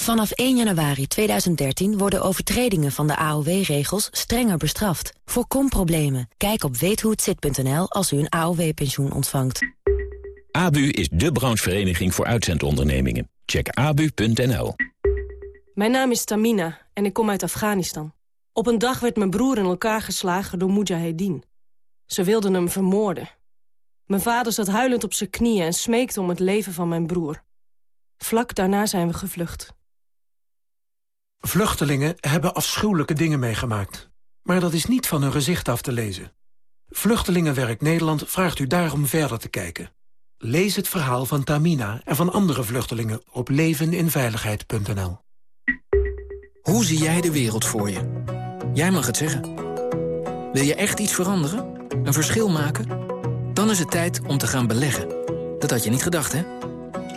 Vanaf 1 januari 2013 worden overtredingen van de AOW-regels strenger bestraft. Voorkom problemen. Kijk op weethohetzit.nl als u een AOW-pensioen ontvangt. ABU is de branchevereniging voor uitzendondernemingen. Check abu.nl. Mijn naam is Tamina en ik kom uit Afghanistan. Op een dag werd mijn broer in elkaar geslagen door Mujahedin. Ze wilden hem vermoorden. Mijn vader zat huilend op zijn knieën en smeekte om het leven van mijn broer. Vlak daarna zijn we gevlucht. Vluchtelingen hebben afschuwelijke dingen meegemaakt. Maar dat is niet van hun gezicht af te lezen. Vluchtelingenwerk Nederland vraagt u daarom verder te kijken. Lees het verhaal van Tamina en van andere vluchtelingen op leveninveiligheid.nl. Hoe zie jij de wereld voor je? Jij mag het zeggen. Wil je echt iets veranderen? Een verschil maken? Dan is het tijd om te gaan beleggen. Dat had je niet gedacht, hè?